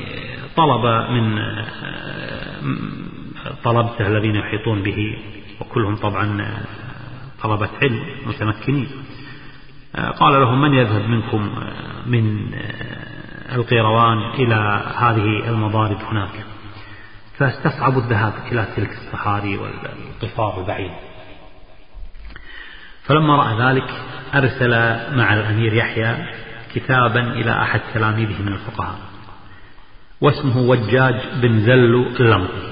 طلب من طلبته الذين يحيطون به وكلهم طبعا طلبة علم متمكنين. قال لهم من يذهب منكم من القيروان إلى هذه المضارب هناك. فاستصعبوا الذهاب إلى تلك الصحاري والقفار البعيد. فلما رأى ذلك أرسل مع الأمير يحيى كتابا إلى أحد تلاميذه من الفقهاء واسمه وجاج بن زلو اللمطي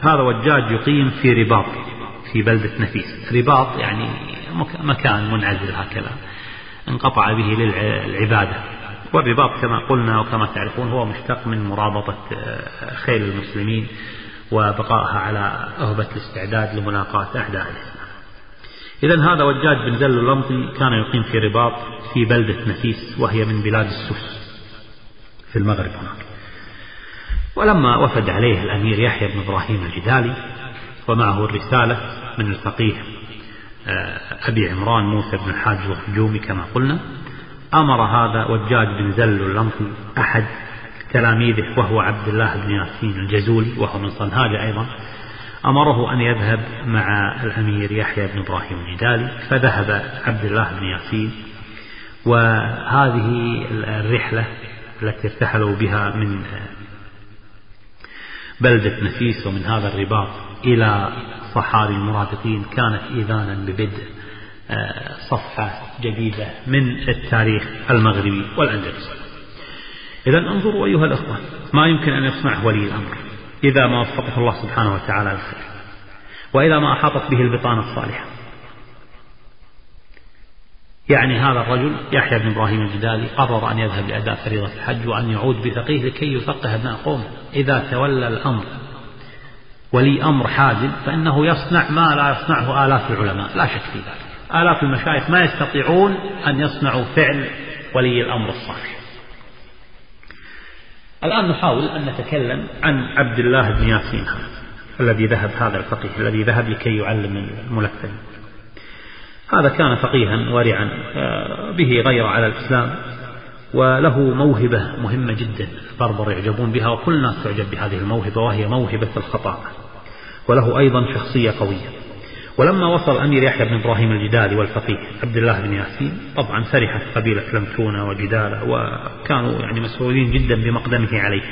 هذا وجاج يقيم في رباط في بلدة نفيس. رباط يعني مكان منعزل هكذا انقطع به للعبادة والرباط كما قلنا وكما تعرفون هو مشتق من مرابطة آه، خيل المسلمين وبقائها على أهبة الاستعداد لملاقاة الإسلام إذا هذا وجاج بن زل اللمطي كان يقيم في رباط في بلدة نفيس وهي من بلاد السوس في المغرب هناك. ولما وفد عليه الأمير يحيى بن إبراهيم الجدالي ومعه الرسالة من الفقيه آه، أبي عمران موسى بن الحاج الهجومي كما قلنا أمر هذا وجاج بن زل اللمطي أحد تلاميذه وهو عبد الله بن ياسين الجزولي وهو من صنهاجة أيضا. أمره أن يذهب مع الأمير يحيى بن إبراهيم الجدالي فذهب عبد الله بن ياسين. وهذه الرحلة التي ارتحلوا بها من بلدة نفيس ومن هذا الرباط إلى صحاري المرابطين كانت إذانا ببدء. صفحة جديدة من التاريخ المغربي والأندلسي. إذا انظروا أيها الأخوة ما يمكن أن يصنعه ولي الأمر إذا ما وفقه الله سبحانه وتعالى الخير وإذا ما أحاطت به البطانة الصالحة. يعني هذا الرجل يحيى بن إبراهيم الجدالي قرر أن يذهب لأداء فريضة الحج وأن يعود بفقيه لكي يفقه أبناء قومه إذا تولى الأمر ولي أمر حازم فإنه يصنع ما لا يصنعه آلاف العلماء لا شك في ذلك. آلاف المشايخ ما يستطيعون أن يصنعوا فعل ولي الأمر الصالح. الآن نحاول أن نتكلم عن عبد الله بن ياسين الذي ذهب هذا الفقيه الذي ذهب لكي يعلم الملثمين هذا كان فقيها ورعا آه، به غير على الإسلام وله موهبة مهمة جدا. البربر يعجبون بها وكل الناس تعجب بهذه الموهبة وهي موهبة الخطابة وله أيضا شخصية قوية. ولما وصل أمير يحيى بن إبراهيم الجدالي والفقيه عبد الله بن ياسين طبعا فرحت قبيلة لمتونة وجدالة وكانوا يعني مسؤولين جدا بمقدمه عليه.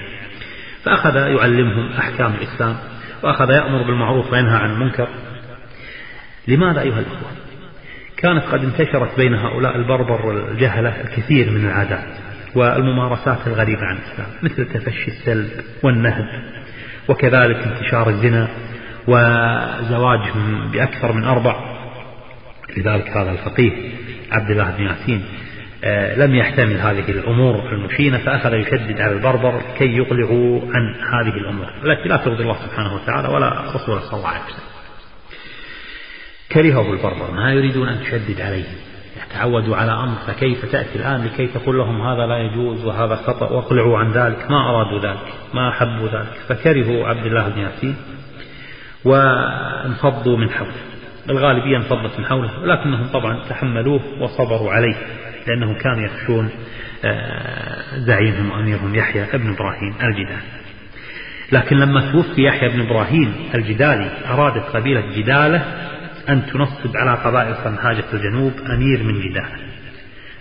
فأخذ يعلمهم أحكام الإسلام وأخذ يأمر بالمعروف وينهى عن المنكر. لماذا أيها الأخوة؟ كانت قد انتشرت بين هؤلاء البربر والجهلة الكثير من العادات والممارسات الغريبة عن الإسلام مثل تفشي السلب والنهب وكذلك انتشار الزنا وزواجهم بأكثر من أربع. لذلك هذا الفقيه عبد الله بن ياسين آه، لم يحتمل هذه الأمور المشينة فأخذ يشدد على البربر كي يقلعوا عن هذه الأمور التي لا ترضي الله سبحانه وتعالى ولا رسوله صلى الله عليه وسلم. كرهه البربر ما يريدون أن تشدد عليهم يتعودوا على أمر فكيف تأتي الآن لكي تقول لهم هذا لا يجوز وهذا خطأ واقلعوا عن ذلك ما أرادوا ذلك ما أحبوا ذلك فكرهوا عبد الله بن ياسين. وانفضوا من حوله. الغالبية انفضت من حوله ولكنهم طبعا تحملوه وصبروا عليه لأنهم كانوا يخشون آه، زعيمهم وأميرهم يحيى بن إبراهيم الجدالي لكن لما توفي يحيى بن إبراهيم الجدالي أرادت قبيلة جدالة أن تنصب على قبائل صنهاجة الجنوب أمير من جدالة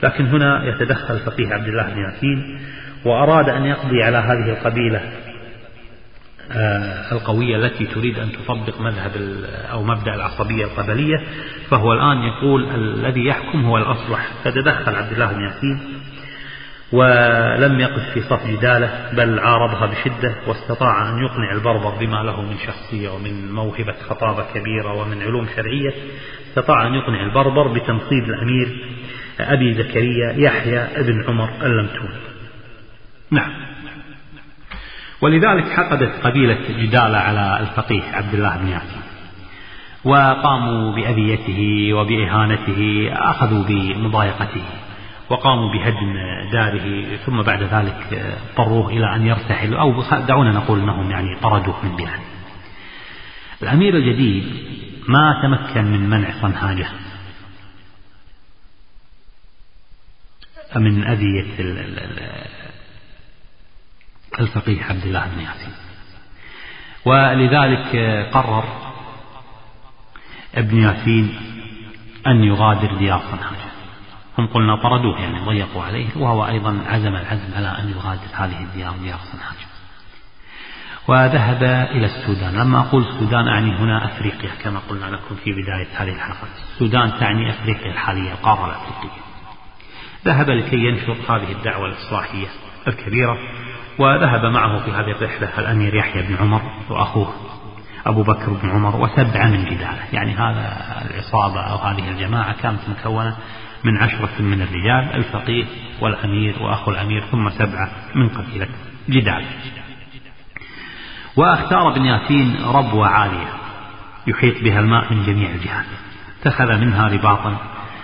لكن هنا يتدخل فقيه عبد الله بن ياسين وأراد أن يقضي على هذه القبيلة القوية التي تريد أن تطبق مذهب أو مبدأ العصبية القبلية فهو الآن يقول الذي يحكم هو الأصلح. فتدخل عبد الله بن ياسين ولم يقف في صف جداله بل عارضها بشدة واستطاع أن يقنع البربر بما له من شخصية ومن موهبة خطابة كبيرة ومن علوم شرعية. استطاع أن يقنع البربر بتنصيب الأمير أبي زكريا يحيى بن عمر اللمتون. نعم. ولذلك حقدت قبيلة جدالة على الفقيه عبد الله بن ياسين وقاموا بأذيته وبإهانته أخذوا بمضايقته وقاموا بهدم داره ثم بعد ذلك اضطروه إلى أن يرتحل أو دعونا نقول أنهم يعني طردوه من بلاده الأمير الجديد ما تمكن من منع صنهاجه. من أذية الفقيه عبد الله بن ياسين. ولذلك قرر ابن ياسين أن يغادر ديار صنهاجة هم قلنا طردوه يعني ضيقوا عليه وهو أيضا عزم العزم على أن يغادر هذه الديار ديار صنهاجة وذهب إلى السودان. لما أقول السودان أعني هنا أفريقيا كما قلنا لكم في بداية هذه الحلقة. السودان تعني أفريقيا الحالية القارة الأفريقية. ذهب لكي ينشر هذه الدعوة الإصلاحية الكبيرة وذهب معه في هذه الرحلة الأمير يحيى بن عمر وأخوه أبو بكر بن عمر وسبعة من جداله. يعني هذا العصابة أو هذه الجماعة كانت مكونة من عشرة من الرجال الفقيه والأمير وأخو الأمير ثم سبعة من قبيلة جدال. وأختار ابن ياسين ربوة عالية يحيط بها الماء من جميع الجهات. اتخذ منها رباطا.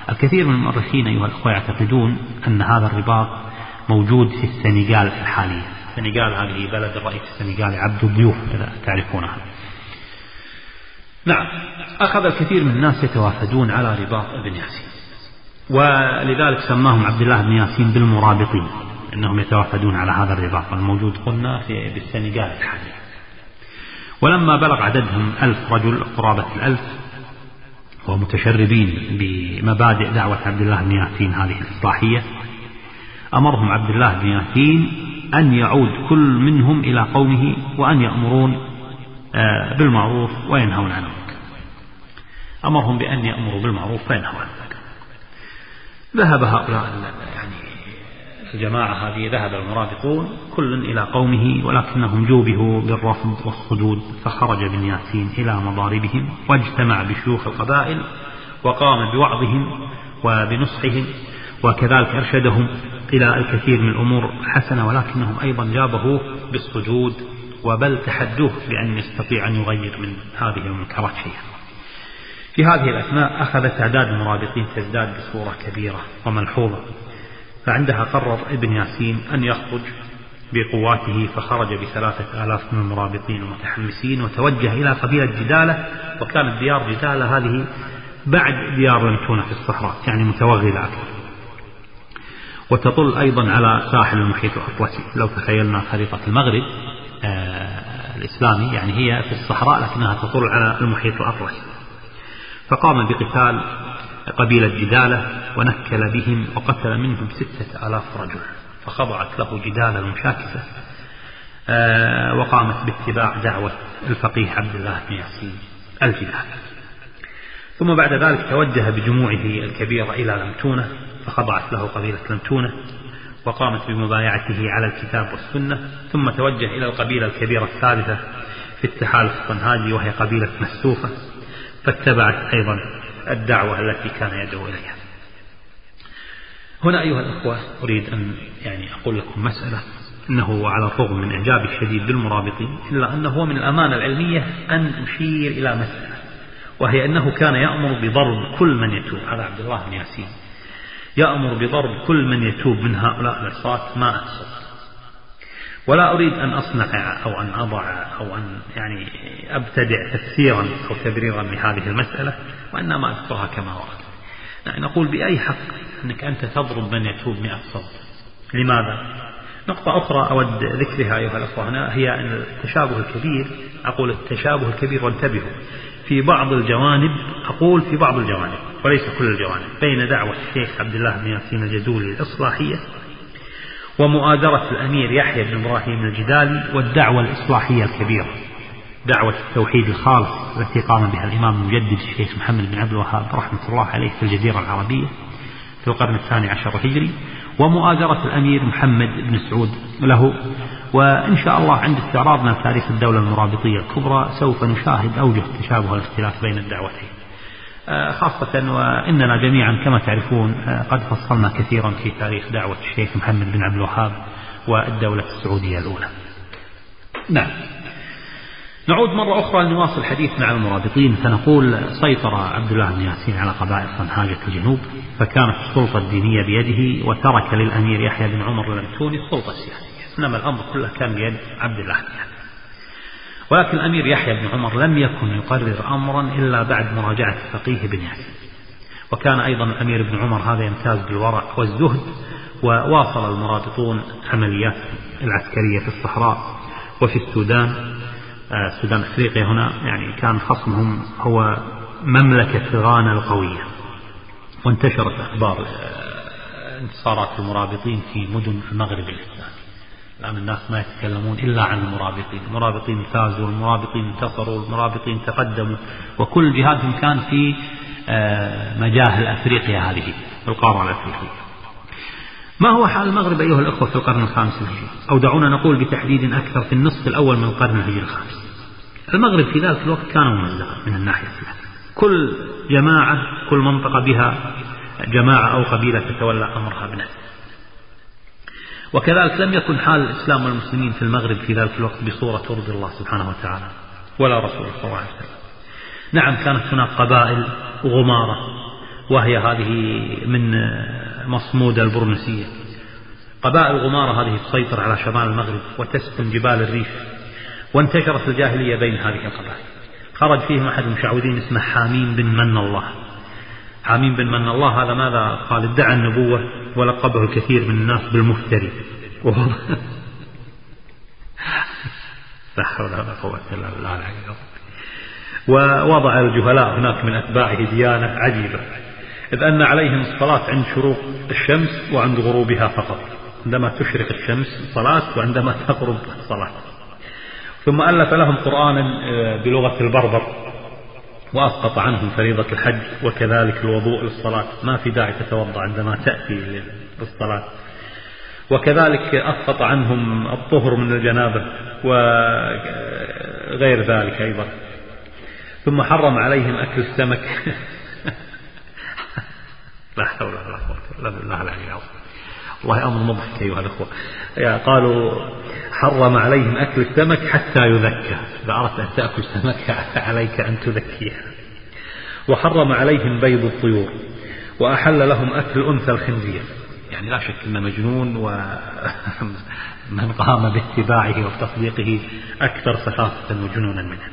الكثير من المؤرخين أيها الأخوة يعتقدون أن هذا الرباط موجود في السنغال الحالية. السنغال هذه بلد الرئيس السنغالي عبد الضيوف تعرفونها. نعم أخذ الكثير من الناس يتوافدون على رباط ابن ياسين ولذلك سماهم عبد الله بن ياسين بالمرابطين أنهم يتوافدون على هذا الرباط الموجود قلنا في بالسنغال الحالية ولما بلغ عددهم ألف رجل قرابة الألف ومتشربين بمبادئ دعوة عبد الله بن ياسين هذه الإصلاحية أمرهم عبد الله بن ياسين أن يعود كل منهم إلى قومه وأن يأمرون آه، بالمعروف وينهون عن المنكر. أمرهم بأن يأمروا بالمعروف وينهوا عن المنكر. ذهب هؤلاء يعني الجماعة هذه ذهب المرابطون كل إلى قومه ولكنهم جوبهوا بالرفض والصدود فخرج بن ياسين إلى مضاربهم واجتمع بشيوخ القبائل وقام بوعظهم وبنصحهم وكذلك أرشدهم إلى الكثير من الأمور الحسنة ولكنهم أيضا جابه بالصدود وبل تحدوه بأن يستطيع أن يغير من هذه المنكرات شيئا في هذه الأثناء أخذ تعداد المرابطين تزداد بصورة كبيرة وملحوظة فعندها قرر ابن ياسين أن يخرج بقواته فخرج بثلاثة آلاف من المرابطين المتحمسين وتوجه إلى قبيلة جدالة وكانت ديار جدالة هذه بعد ديار لمتونة في الصحراء يعني متوغلة أكثر. وتطل أيضا على ساحل المحيط الأطلسي. لو تخيلنا خريطة المغرب آه الإسلامي يعني هي في الصحراء لكنها تطل على المحيط الأطلسي. فقام بقتال قبيلة جدالة ونكل بهم وقتل منهم ستة آلاف رجل فخضعت له جدالة المشاكسة آه وقامت باتباع دعوة الفقيه عبد الله بن ياسين الجدالة ثم بعد ذلك توجه بجموعه الكبيرة إلى لمتونة فخضعت له قبيلة لمتونة وقامت بمبايعته على الكتاب والسنة ثم توجه إلى القبيلة الكبيرة الثالثة في التحالف الصنهاجي وهي قبيلة مسوفة فاتبعت أيضا الدعوة التي كان يدعو إليها. هنا أيها الأخوة أريد أن يعني أقول لكم مسألة أنه على الرغم من إعجابي الشديد بالمرابطين إلا أنه هو من الأمانة العلمية أن أشير إلى مسألة وهي أنه كان يأمر بضرب كل من يتوب. هذا عبد الله بن ياسين. يأمر بضرب كل من يتوب من هؤلاء العصاة ما أقصد. ولا أريد أن أصنع أو أن أضع أو أن يعني أبتدع تفسيرا أو تبريرا لهذه المسألة وإنما أذكرها كما ورد. يعني نقول بأي حق أنك أنت تضرب من يتوب مئة صوت؟ لماذا؟ نقطة أخرى أود ذكرها أيها الأخوة هنا هي أن التشابه الكبير. أقول التشابه الكبير وانتبهوا. في بعض الجوانب أقول في بعض الجوانب وليس كل الجوانب بين دعوة الشيخ عبد الله بن ياسين الجدولي الإصلاحية ومؤازرة الأمير يحيى بن إبراهيم الجدالي والدعوة الإصلاحية الكبيرة دعوة التوحيد الخالص التي قام بها الإمام المجدد الشيخ محمد بن عبد الوهاب رحمة الله عليه في الجزيرة العربية في القرن الثاني عشر الهجري ومؤازرة الأمير محمد بن سعود له. وإن شاء الله عند استعراضنا تاريخ الدولة المرابطية الكبرى سوف نشاهد أوجه التشابه والاختلاف بين الدعوتين. آه، خاصة وإننا جميعا كما تعرفون آه، قد فصلنا كثيرا في تاريخ دعوة الشيخ محمد بن عبد الوهاب والدولة السعودية الأولى. نعم. نعود مرة أخرى لنواصل الحديث مع المرابطين فنقول سيطر عبد الله بن ياسين على قبائل صنهاجة الجنوب فكانت السلطة الدينية بيده وترك للأمير يحيى بن عمر المتوني السلطة السياسية. إنما الأمر كله كان بيد عبد الله بن ياسين. ولكن الأمير يحيى بن عمر لم يكن يقرر أمرا إلا بعد مراجعة فقيه بن ياسين. وكان أيضا الأمير بن عمر هذا يمتاز بالورع والزهد وواصل المرابطون عمليات العسكرية في الصحراء وفي السودان السودان آه، أفريقيا هنا يعني كان خصمهم هو مملكة غانا القوية. وانتشرت أخبار آه، انتصارات المرابطين في مدن المغرب الإسلامي. الآن الناس ما يتكلمون إلا عن المرابطين. المرابطين فازوا المرابطين انتصروا المرابطين تقدموا. وكل جهادهم كان في آه، مجاهل أفريقيا هذه القارة الأفريقية. ما هو حال المغرب أيها الأخوة في القرن الخامس الهجري؟ أو دعونا نقول بتحديد أكثر في النصف الأول من القرن الهجري الخامس. المغرب في ذلك الوقت كان ممزقا من الناحية السياسية كل جماعة كل منطقة بها جماعة أو قبيلة تتولى أمرها بنفسها. وكذلك لم يكن حال الإسلام والمسلمين في المغرب في ذلك الوقت بصورة ترضي الله سبحانه وتعالى ولا رسوله صلى الله عليه وسلم. نعم كانت هناك قبائل غمارة وهي هذه من مصمودة البرنسية. قبائل غمارة هذه تسيطر على شمال المغرب وتسكن جبال الريف وانتشرت الجاهلية بين هذه القبائل. خرج فيهم أحد المشعوذين اسمه حاميم بن من الله. حاميم بن من الله هذا ماذا قال؟ ادعى النبوة ولقبه الكثير من الناس بالمفتري. لا حول ولا قوة إلا بالله ووضع الجهلاء هناك من أتباعه ديانة عجيبة. إذ أن عليهم الصلاة عند شروق الشمس وعند غروبها فقط. عندما تشرق الشمس صلاة وعندما تغرب صلاة ثم ألف لهم قرآنا آه، بلغة البربر وأسقط عنهم فريضة الحج وكذلك الوضوء للصلاة. ما في داعي تتوضأ عندما تأتي للصلاة. وكذلك أسقط عنهم الطهر من الجنابة وغير ذلك أيضا. ثم حرم عليهم أكل السمك. لا حول ولا قوة إلا بالله العلي العظيم. والله أمر مضحك أيها الأخوة. قالوا حرم عليهم أكل السمك حتى يذكى. إذا أردت أن تأكل سمك عليك أن تذكيها. وحرم عليهم بيض الطيور وأحل لهم أكل أنثى الخنزير. يعني لا شك أن مجنون ومن قام باتباعه وتصديقه أكثر سخافة وجنونا منه.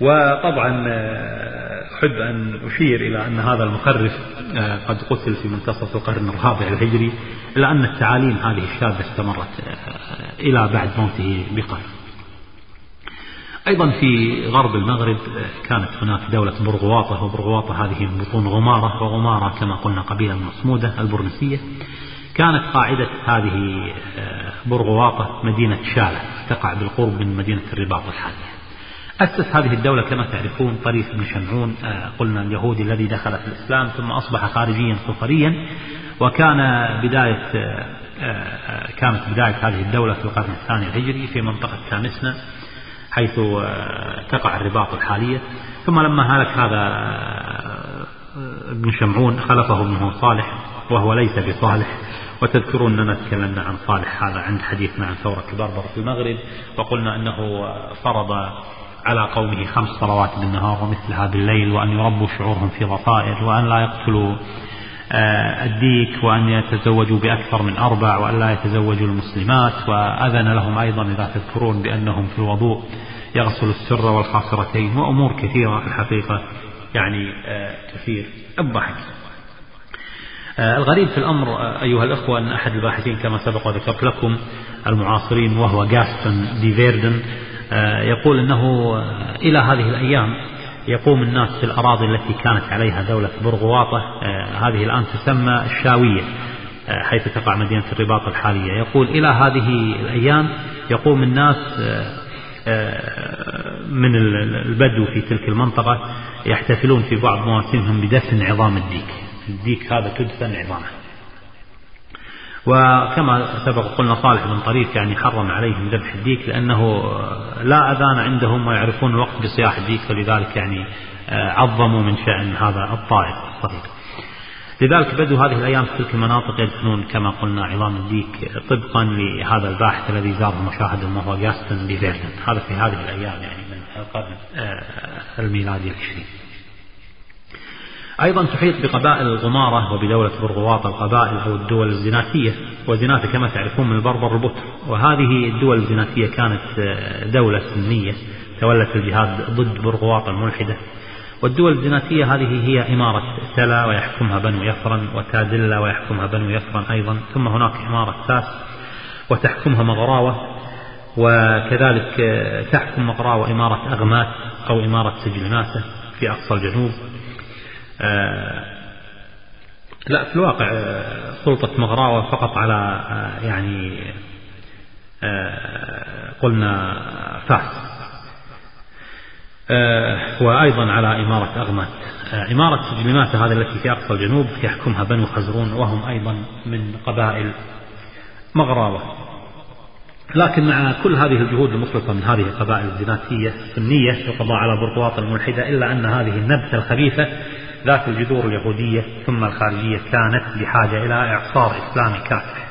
وطبعا آه، أحب أن أشير إلى أن هذا المخرف آه، قد قتل في منتصف القرن الرابع الهجري إلا أن التعاليم هذه الشاذة استمرت آه، إلى بعد موته بقرن. أيضا في غرب المغرب كانت هناك دولة برغواطة وبرغواطة هذه من بطون غمارة وغمارة كما قلنا قبيلة مصمودة البرنسية. كانت قاعدة هذه برغواطة مدينة شالة تقع بالقرب من مدينة الرباط الحالية أسس هذه الدولة كما تعرفون طريف بن شمعون آه، قلنا اليهودي الذي دخل في الإسلام ثم أصبح خارجيا صفريا وكان بداية آه، آه، كانت بداية هذه الدولة في القرن الثاني الهجري في منطقة كامسنا حيث تقع الرباط الحالية. ثم لما هلك هذا ابن شمعون خلفه ابنه صالح وهو ليس بصالح. وتذكرون أننا تكلمنا عن صالح هذا عند حديثنا عن ثورة البربر في المغرب وقلنا أنه فرض على قومه خمس صلوات بالنهار ومثلها بالليل وأن يربوا شعورهم في ضفائر وأن لا يقتلوا آه، الديك وأن يتزوجوا بأكثر من أربع وأن لا يتزوجوا المسلمات وأذن لهم أيضا إذا تذكرون بأنهم في الوضوء يغسلوا السر والخاصرتين وأمور كثيرة في الحقيقة يعني آه، تثير الضحك آه، الغريب في الأمر أيها الأخوة أن أحد الباحثين كما سبق وذكرت لكم المعاصرين وهو جاستن دي فيردن آه، يقول أنه آه، إلى هذه الأيام يقوم الناس في الأراضي التي كانت عليها دولة برغواطة آه، هذه الآن تسمى الشاوية حيث تقع مدينة الرباط الحالية. يقول إلى هذه الأيام يقوم الناس من البدو في تلك المنطقة يحتفلون في بعض مواسمهم بدفن عظام الديك. الديك هذا تدفن عظامه. وكما سبق قلنا صالح بن طريف يعني حرم عليهم ذبح الديك لأنه لا أذان عندهم ويعرفون الوقت بصياح الديك فلذلك يعني آه، عظموا من شأن هذا الطائر الصغير لذلك بدو هذه الأيام في تلك المناطق يدفنون كما قلنا عظام الديك طبقا لهذا الباحث الذي زاره مشاهد وهو جاستن بيفيرتن هذا في هذه الأيام يعني من القرن آه، الميلادي العشرين. أيضا تحيط بقبائل الغمارة وبدولة برغواط القبائل أو الدول الزناتية والزناتة كما تعرفون من البربر البتر وهذه الدول الزناتية كانت آه، دولة سنية تولت الجهاد ضد برغواط الملحدة. والدول الزناتية هذه هي إمارة سلا ويحكمها بنو يفرن وتادلة ويحكمها بنو يفرن أيضا. ثم هناك إمارة ساس وتحكمها مغراوة. وكذلك آه، تحكم مغراوة إمارة أغمات أو إمارة سجلماسة في أقصى الجنوب. لا في الواقع آه، سلطة مغراوة فقط على آه، يعني قلنا فاس وأيضا على إمارة أغمات. إمارة جميماتة هذه التي في أقصى الجنوب يحكمها بنو خزرون وهم أيضا من قبائل مغراوة. لكن مع كل هذه الجهود المخلصة من هذه القبائل الزناتية السنية في القضاء على برقواط الملحدة إلا أن هذه النبتة الخبيثة ذات الجذور اليهودية ثم الخارجية كانت بحاجة إلى إعصار إسلامي كافح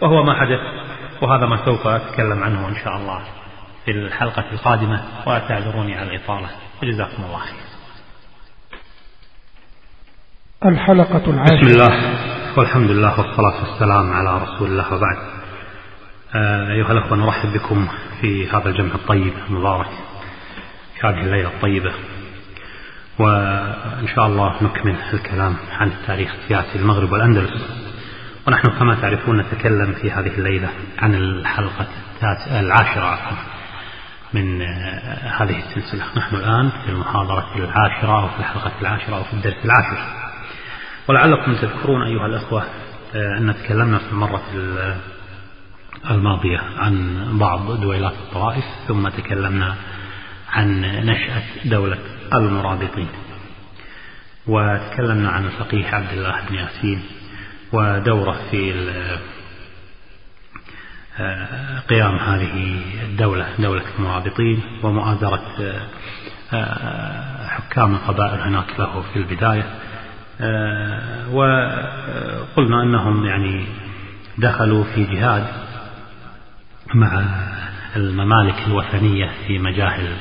وهو ما حدث وهذا ما سوف أتكلم عنه إن شاء الله في الحلقة القادمة وتعذروني على الإطالة. وجزاكم الله خير. الحلقة العاشرة. بسم الله والحمد لله والصلاة والسلام على رسول الله وبعد. آه، أيها الأخوة نرحب بكم في هذا الجمع الطيب المبارك في هذه الليلة الطيبة. وإن شاء الله نكمل الكلام عن التاريخ السياسي المغرب والأندلس. ونحن كما تعرفون نتكلم في هذه الليلة عن الحلقة العاشرة من آه، هذه السلسلة. نحن الآن في المحاضرة العاشرة أو في الحلقة العاشرة أو في الدرس العاشر. ولعلكم تذكرون أيها الأخوة آه، أن تكلمنا في المرة الماضية عن بعض دويلات الطوائف ثم تكلمنا عن نشأة دولة المرابطين. وتكلمنا عن الفقيه عبد الله بن ياسين ودوره في آه، قيام هذه الدولة دولة المرابطين ومؤازرة آه، حكام القبائل هناك له في البداية. آه، وقلنا أنهم يعني دخلوا في جهاد مع الممالك الوثنية في مجاهل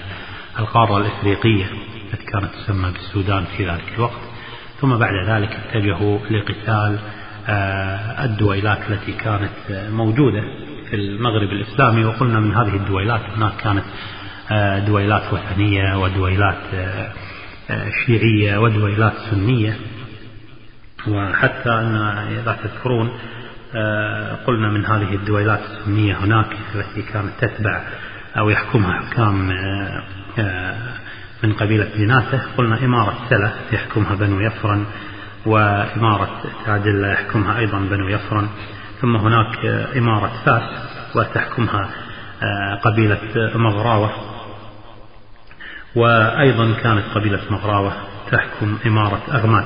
القارة الإفريقية. كانت تسمى بالسودان في ذلك الوقت ثم بعد ذلك اتجهوا لقتال آه، الدويلات التي كانت موجودة في المغرب الإسلامي. وقلنا من هذه الدويلات هناك كانت آه، دويلات وثنية ودويلات شيعية ودويلات سنية. وحتى أن إذا تذكرون آه، قلنا من هذه الدويلات السنية هناك التي كانت تتبع أو يحكمها حكام آه، آه، من قبيلة زناته قلنا إمارة سلة يحكمها بنو يفرن وإمارة تادلة يحكمها أيضا بنو يفرن ثم هناك إمارة فاس وتحكمها قبيلة مغراوة. وأيضا كانت قبيلة مغراوة تحكم إمارة أغمات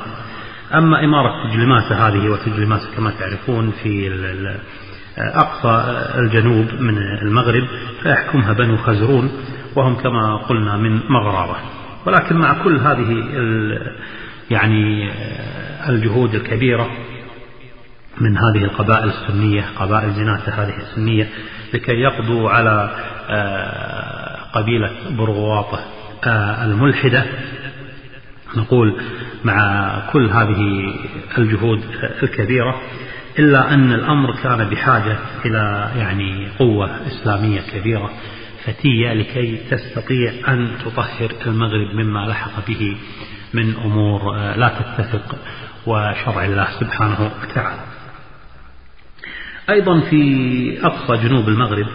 أما إمارة تجلماسة هذه وتجلماسة كما تعرفون في أقصى الجنوب من المغرب فيحكمها بنو خزرون. وهم كما قلنا من مغرارة ولكن مع كل هذه يعني الجهود الكبيرة من هذه القبائل السنية قبائل جناتة هذه السنية لكي يقضوا على آه، قبيلة برغواطة آه، الملحدة. نقول مع كل هذه الجهود الكبيرة إلا أن الأمر كان بحاجة إلى يعني قوة إسلامية كبيرة. فتية لكي تستطيع أن تطهر المغرب مما لحق به من أمور لا تتفق وشرع الله سبحانه وتعالى. أيضا في أقصى جنوب المغرب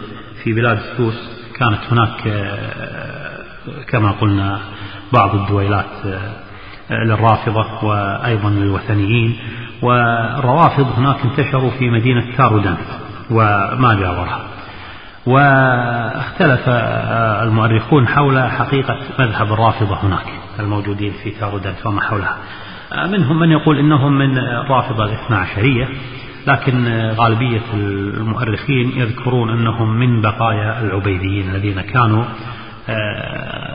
في بلاد السوس كانت هناك كما قلنا بعض الدويلات للرافضة وأيضا للوثنيين. والروافض هناك انتشروا في مدينة تارودان وما جاورها. واختلف المؤرخون حول حقيقة مذهب الرافضة هناك الموجودين في تارودان وما حولها. منهم من يقول إنهم من الرافضة الاثنى عشرية لكن غالبية المؤرخين يذكرون أنهم من بقايا العبيديين الذين كانوا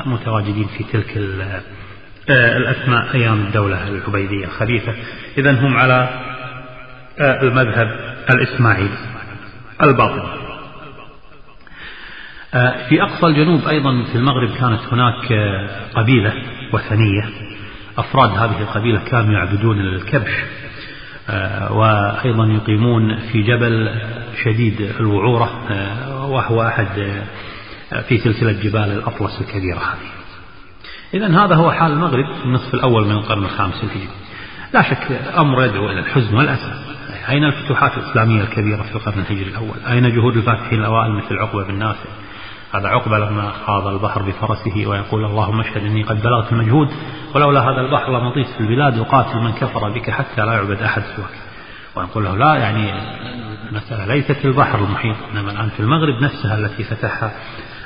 متواجدين في تلك آه، الأسماء أيام الدولة العبيدية الخليفة. إذا هم على آه، المذهب الإسماعيلي الباطن. آه، في أقصى الجنوب أيضا في المغرب كانت هناك قبيلة وثنية. أفراد هذه القبيلة كانوا يعبدون الكبش وأيضا يقيمون في جبل شديد الوعورة وهو أحد في سلسلة جبال الأطلس الكبيرة هذه. إذا هذا هو حال المغرب في النصف الأول من القرن الخامس الهجري. لا شك أمر يدعو إلى الحزن والأسى أين الفتوحات الإسلامية الكبيرة في القرن الهجري الأول؟ أين جهود الفاتحين الأوائل مثل عقبة بن نافع؟ هذا عقبة لما خاض البحر بفرسه ويقول اللهم اشهد إني قد بلغت المجهود ولولا هذا البحر لمطيت في البلاد وقاتل من كفر بك حتى لا يعبد أحد سواك. ونقول له لا يعني المسألة ليست البحر المحيط إنما الآن في المغرب نفسها التي فتحها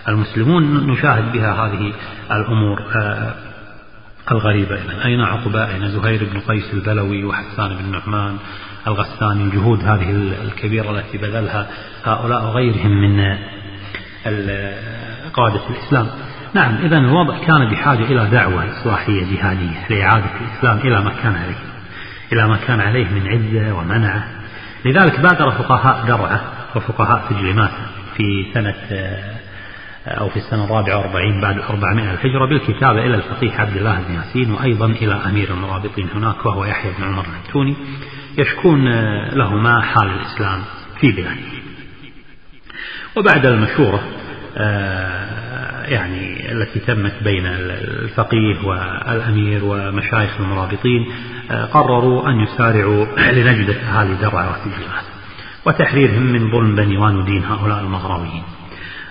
المسلمون نشاهد بها هذه الأمور آه، الغريبة. إذن أين عقبة؟ أين زهير بن قيس البلوي وحسان بن نعمان الغساني؟ الجهود هذه الكبيرة التي بذلها هؤلاء وغيرهم من قادة الإسلام. نعم إذا الوضع كان بحاجة إلى دعوة إصلاحية جهادية لإعادة الإسلام إلى ما كان عليه إلى ما كان عليه من عزة ومنعة لذلك بادر فقهاء درعة وفقهاء تجلمات في سنة أو في السنة الرابعة والأربعين بعد أربعمائة الهجرة بالكتابة إلى الفقيه عبد الله بن ياسين وأيضا إلى أمير المرابطين هناك وهو يحيى بن عمر النتوني يشكون لهما حال الإسلام في بلاده وبعد المشورة آه، يعني التي تمت بين الفقيه والأمير ومشايخ المرابطين آه، قرروا أن يسارعوا لنجدة أهالي درعا وسجلات وتحريرهم من ظلم بني وانودين هؤلاء المغراويين.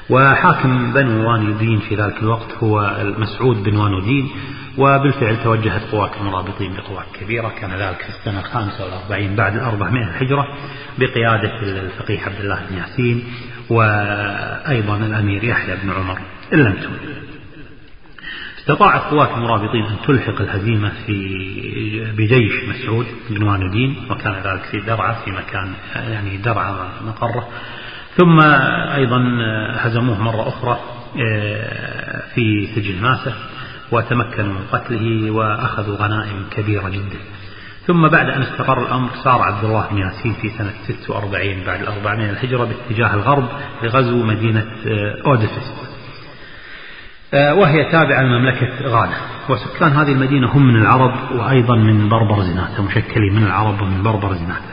وحاكم بنو وانودين في ذلك الوقت هو المسعود بن وانودين وبالفعل توجهت قوات المرابطين بقوات كبيرة كان ذلك في السنة الخامسة والأربعين بعد الأربعمائة الهجرة بقيادة الفقيه عبد الله بن ياسين وأيضا الأمير يحيى بن عمر اللمتون استطاعت قوات المرابطين أن تلحق الهزيمة في بجيش مسعود بن واندين وكان ذلك في درعا في مكان يعني درعا مقرة. ثم أيضا هزموه مرة أخرى آه، في سجن ماسة وتمكنوا من قتله وأخذوا غنائم كبيرة جدا. ثم بعد أن استقر الأمر سار عبد الله بن ياسين في سنة 46 بعد الأربعمائة الهجرة باتجاه الغرب لغزو مدينة آه، أودفس آه، وهي تابعة لمملكة غانا. وسكان هذه المدينة هم من العرب وأيضا من بربر زناتة مشكلين من العرب ومن بربر زناتة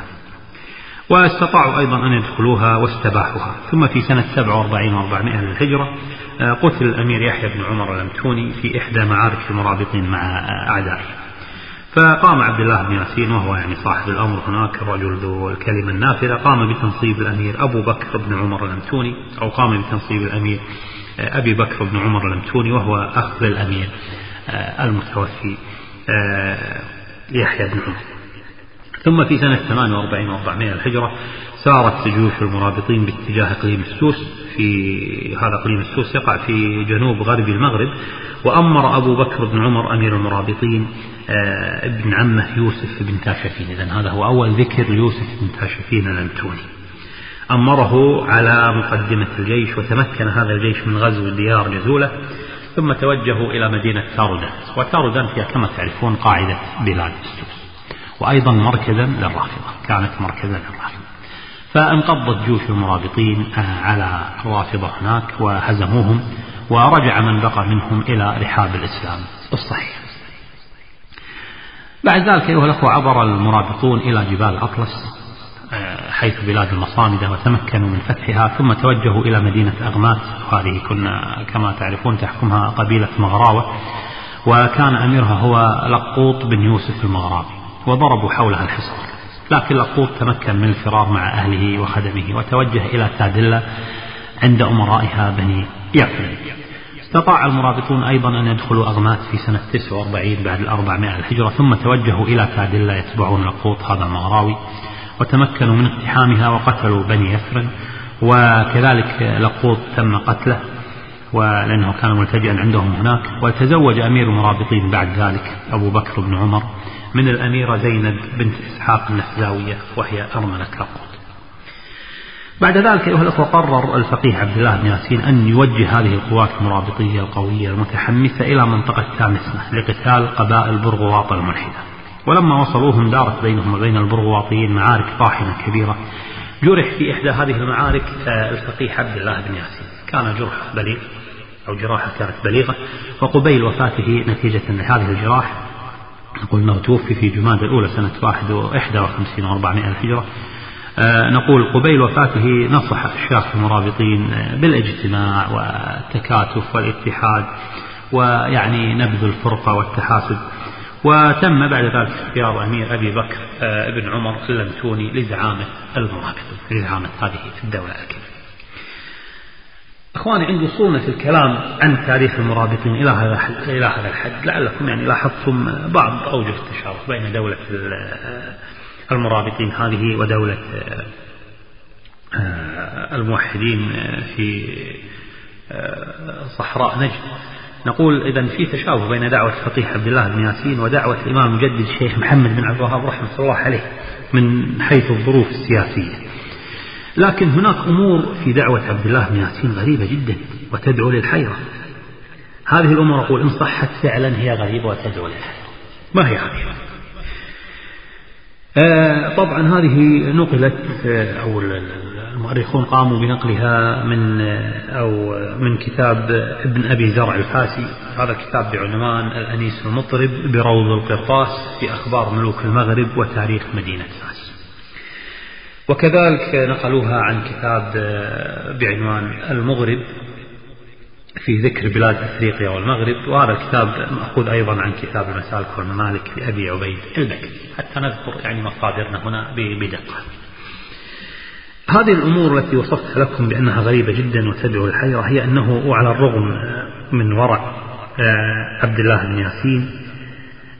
واستطاعوا أيضا أن يدخلوها واستباحوها. ثم في سنة 47 و400 للهجرة آه، قتل الأمير يحيى بن عمر الأمتوني في إحدى معارك المرابطين مع أعدائه فقام عبد الله بن ياسين وهو يعني صاحب الأمر هناك الرجل ذو الكلمة النافذة قام بتنصيب الأمير أبو بكر بن عمر الأمتوني أو قام بتنصيب الأمير آه، أبي بكر بن عمر الأمتوني وهو أخ للأمير آه، المتوفي آه، يحيى بن عمر. ثم في سنة 48 و400 الهجرة سارت جيوش المرابطين باتجاه إقليم السوس في هذا إقليم السوس يقع في جنوب غرب المغرب وأمر أبو بكر بن عمر أمير المرابطين آه، ابن عمه يوسف بن تاشفين. إذا هذا هو أول ذكر ليوسف بن تاشفين الأنتوني أمره على مقدمة الجيش وتمكن هذا الجيش من غزو ديار جزولة ثم توجهوا إلى مدينة تارودان وتارودان فيها كما تعرفون قاعدة بلاد السوس. وأيضا مركزا للرافضة كانت مركزا للرافضة. فانقضت جيوش المرابطين على الرافضة هناك وهزموهم ورجع من بقى منهم إلى رحاب الإسلام. الصحيح. بعد ذلك أيها الأخوة عبر المرابطون إلى جبال أطلس آه، حيث بلاد المصامدة وتمكنوا من فتحها ثم توجهوا إلى مدينة أغمات وهذه كنا كما تعرفون تحكمها قبيلة مغراوة وكان أميرها هو لقوط بن يوسف المغراوي وضربوا حولها الحصار. لكن لقوط تمكن من الفرار مع أهله وخدمه وتوجه إلى تادلة عند أمرائها بني يعقوب. استطاع المرابطون أيضا أن يدخلوا أغمات في سنة 49 بعد الأربعمائة الهجرة ثم توجهوا إلى تادلة يتبعون لقوط هذا المغراوي وتمكنوا من اقتحامها وقتلوا بني يثرن وكذلك لقوط تم قتله ولأنه كان ملتجئا عندهم هناك وتزوج أمير المرابطين بعد ذلك أبو بكر بن عمر. من الأميرة زينب بنت إسحاق النفزاوية وهي أرملة لقوط بعد ذلك أيها الأخوة قرر الفقيه عبد الله بن ياسين أن يوجه هذه القوات المرابطية القوية المتحمسة إلى منطقة تامسنة لقتال قبائل برغواط الملحدة. ولما وصلوهم دارت بينهم وبين البرغواطيين معارك طاحنة كبيرة جرح في إحدى هذه المعارك آه، الفقيه عبد الله بن ياسين. كان جرح بليغ أو جراحة كانت بليغة وقبيل وفاته نتيجة لهذه الجراح نقول أنه توفي في جماد الأولى سنة 51 و400 الهجرة. آه، نقول قبيل وفاته نصح أشياخ المرابطين بالإجتماع والتكاتف والاتحاد ويعني نبذ الفرقة والتحاسد وتم بعد ذلك اختيار أمير أبي بكر آه، ابن عمر اللمتوني لزعامة المرابطين لزعامة هذه الدولة الكبيرة. إخواني عند وصولنا في الكلام عن تاريخ المرابطين. إلى هذا إلى هذا الحد. لعلكم يعني لاحظتم بعض أوجه التشابه بين دولة المرابطين هذه ودولة الموحدين في صحراء نجد. نقول إذا في تشابه بين دعوة الفقيه عبد الله بن ياسين ودعوة الإمام المجدد الشيخ محمد بن عبد الوهاب رحمة الله عليه من حيث الظروف السياسية. لكن هناك أمور في دعوة عبد الله بن ياسين غريبة جدا وتدعو للحيرة. هذه الأمور أقول إن صحت فعلا هي غريبة وتدعو للحيرة. ما هي هذه؟ آه طبعا هذه نقلت آه أو المؤرخون قاموا بنقلها من آه أو من كتاب ابن أبي زرع الفاسي. هذا الكتاب بعنوان الأنيس المطرب بروض القرطاس في أخبار ملوك المغرب وتاريخ مدينة فاس وكذلك نقلوها عن كتاب بعنوان المغرب في ذكر بلاد إفريقيا والمغرب وهذا الكتاب مأخوذ أيضا عن كتاب المسالك والممالك لابي عبيد البكري حتى نذكر يعني مصادرنا هنا بدقة. هذه الأمور التي وصفتها لكم بأنها غريبة جدا وتدعو الحيره هي أنه وعلى الرغم من ورع عبد الله بن ياسين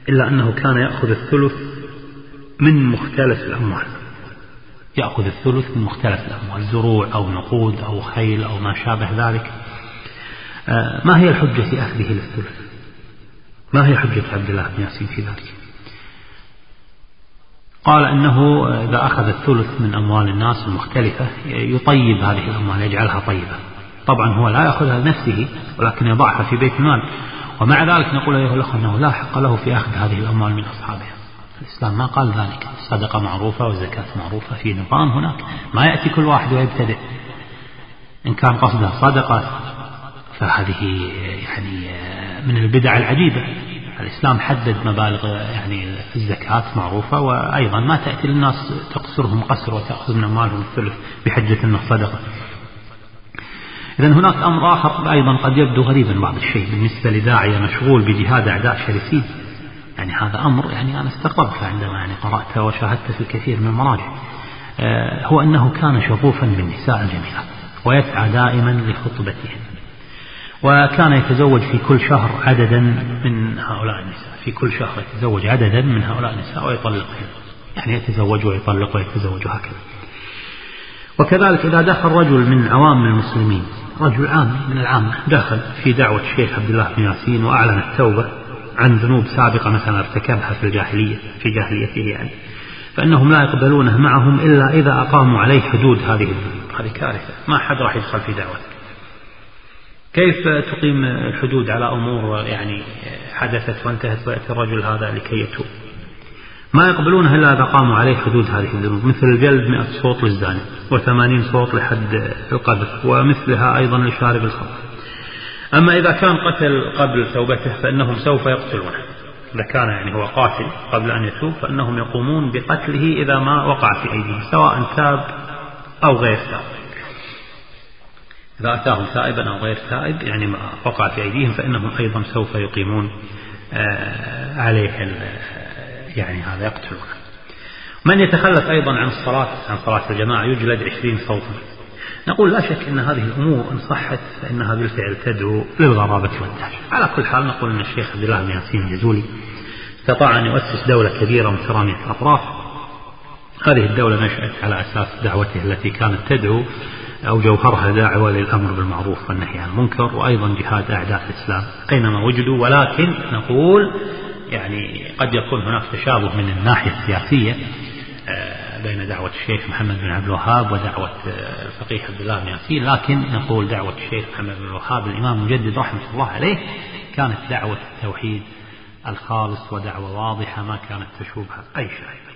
إلا أنه كان يأخذ الثلث من مختلف الأموال. يأخذ الثلث من مختلف الأموال زروع أو نقود أو خيل أو ما شابه ذلك. ما هي الحجة في أخذه للثلث؟ ما هي حجة عبد الله بن ياسين في ذلك؟ قال إنه إذا أخذ الثلث من أموال الناس المختلفة يطيب هذه الأموال يجعلها طيبة. طبعا هو لا يأخذها لنفسه ولكن يضعها في بيت المال ومع ذلك نقول أيها الأخوة أنه لا حق له في أخذ هذه الأموال من أصحابها الإسلام ما قال ذلك. الصدقة معروفة والزكاة معروفة في نظام هناك. ما يأتي كل واحد ويبتدئ. إن كان قصده صدقة فهذه يعني من البدع العجيبة. الإسلام حدد مبالغ يعني الزكاة معروفة وأيضا ما تأتي للناس تقصرهم قسر وتأخذ من أموالهم الثلث بحجة أنه صدقة. إذا هناك أمر آخر أيضا قد يبدو غريبا بعض الشيء بالنسبة لداعية مشغول بجهاد أعداء شرسين. يعني هذا أمر يعني أنا استغربت عندما يعني قرأته وشاهدته في الكثير من المراجع. هو أنه كان شغوفا بالنساء الجميلات ويسعى دائما لخطبتهن وكان يتزوج في كل شهر عددا من هؤلاء النساء في كل شهر يتزوج عددا من هؤلاء النساء ويطلقهن يعني يتزوج ويطلق ويتزوج هكذا وكذلك إذا دخل رجل من عوام المسلمين رجل عام من العامة دخل في دعوة الشيخ عبد الله بن ياسين وأعلن التوبة. عن ذنوب سابقة مثلا ارتكبها في الجاهلية في جاهليته يعني. فإنهم لا يقبلونه معهم إلا إذا أقاموا عليه حدود هذه الذنوب. هذه كارثة. ما حد راح يدخل في دعوته كيف تقيم الحدود على أمور يعني حدثت وانتهت ويأتي الرجل هذا لكي يتوب؟ ما يقبلونها إلا إذا قاموا عليه حدود هذه الذنوب. مثل الجلد مئة صوت للزاني وثمانين صوت لحد القذف ومثلها أيضا لشارب الخمر. أما إذا كان قتل قبل توبته فإنهم سوف يقتلونه. إذا كان يعني هو قاتل قبل أن يتوب فإنهم يقومون بقتله إذا ما وقع في أيديهم سواء تاب أو غير تاب. إذا أتاهم تائبا أو غير تائب يعني ما وقع في أيديهم فإنهم أيضا سوف يقيمون عليه يعني هذا يقتلونه. من يتخلف أيضا عن الصلاة؟ عن صلاة الجماعة يجلد عشرين صوتا. نقول لا شك أن هذه الأمور إن صحت فإنها بالفعل تدعو للغرابة والدهشة على كل حال نقول أن الشيخ عبد الله بن ياسين الجزولي استطاع أن يؤسس دولة كبيرة مترامية الأطراف. هذه الدولة نشأت على أساس دعوته التي كانت تدعو أو جوهرها دعوة للأمر بالمعروف والنهي عن المنكر وأيضا جهاد أعداء الإسلام. أينما وجدوا ولكن نقول يعني قد يكون هناك تشابه من الناحية السياسية بين دعوة الشيخ محمد بن عبد الوهاب ودعوة الفقيه عبد الله بن ياسين لكن نقول دعوة الشيخ محمد بن الوهاب الإمام المجدد رحمة الله عليه كانت دعوة التوحيد الخالص ودعوة واضحة ما كانت تشوبها أي شيء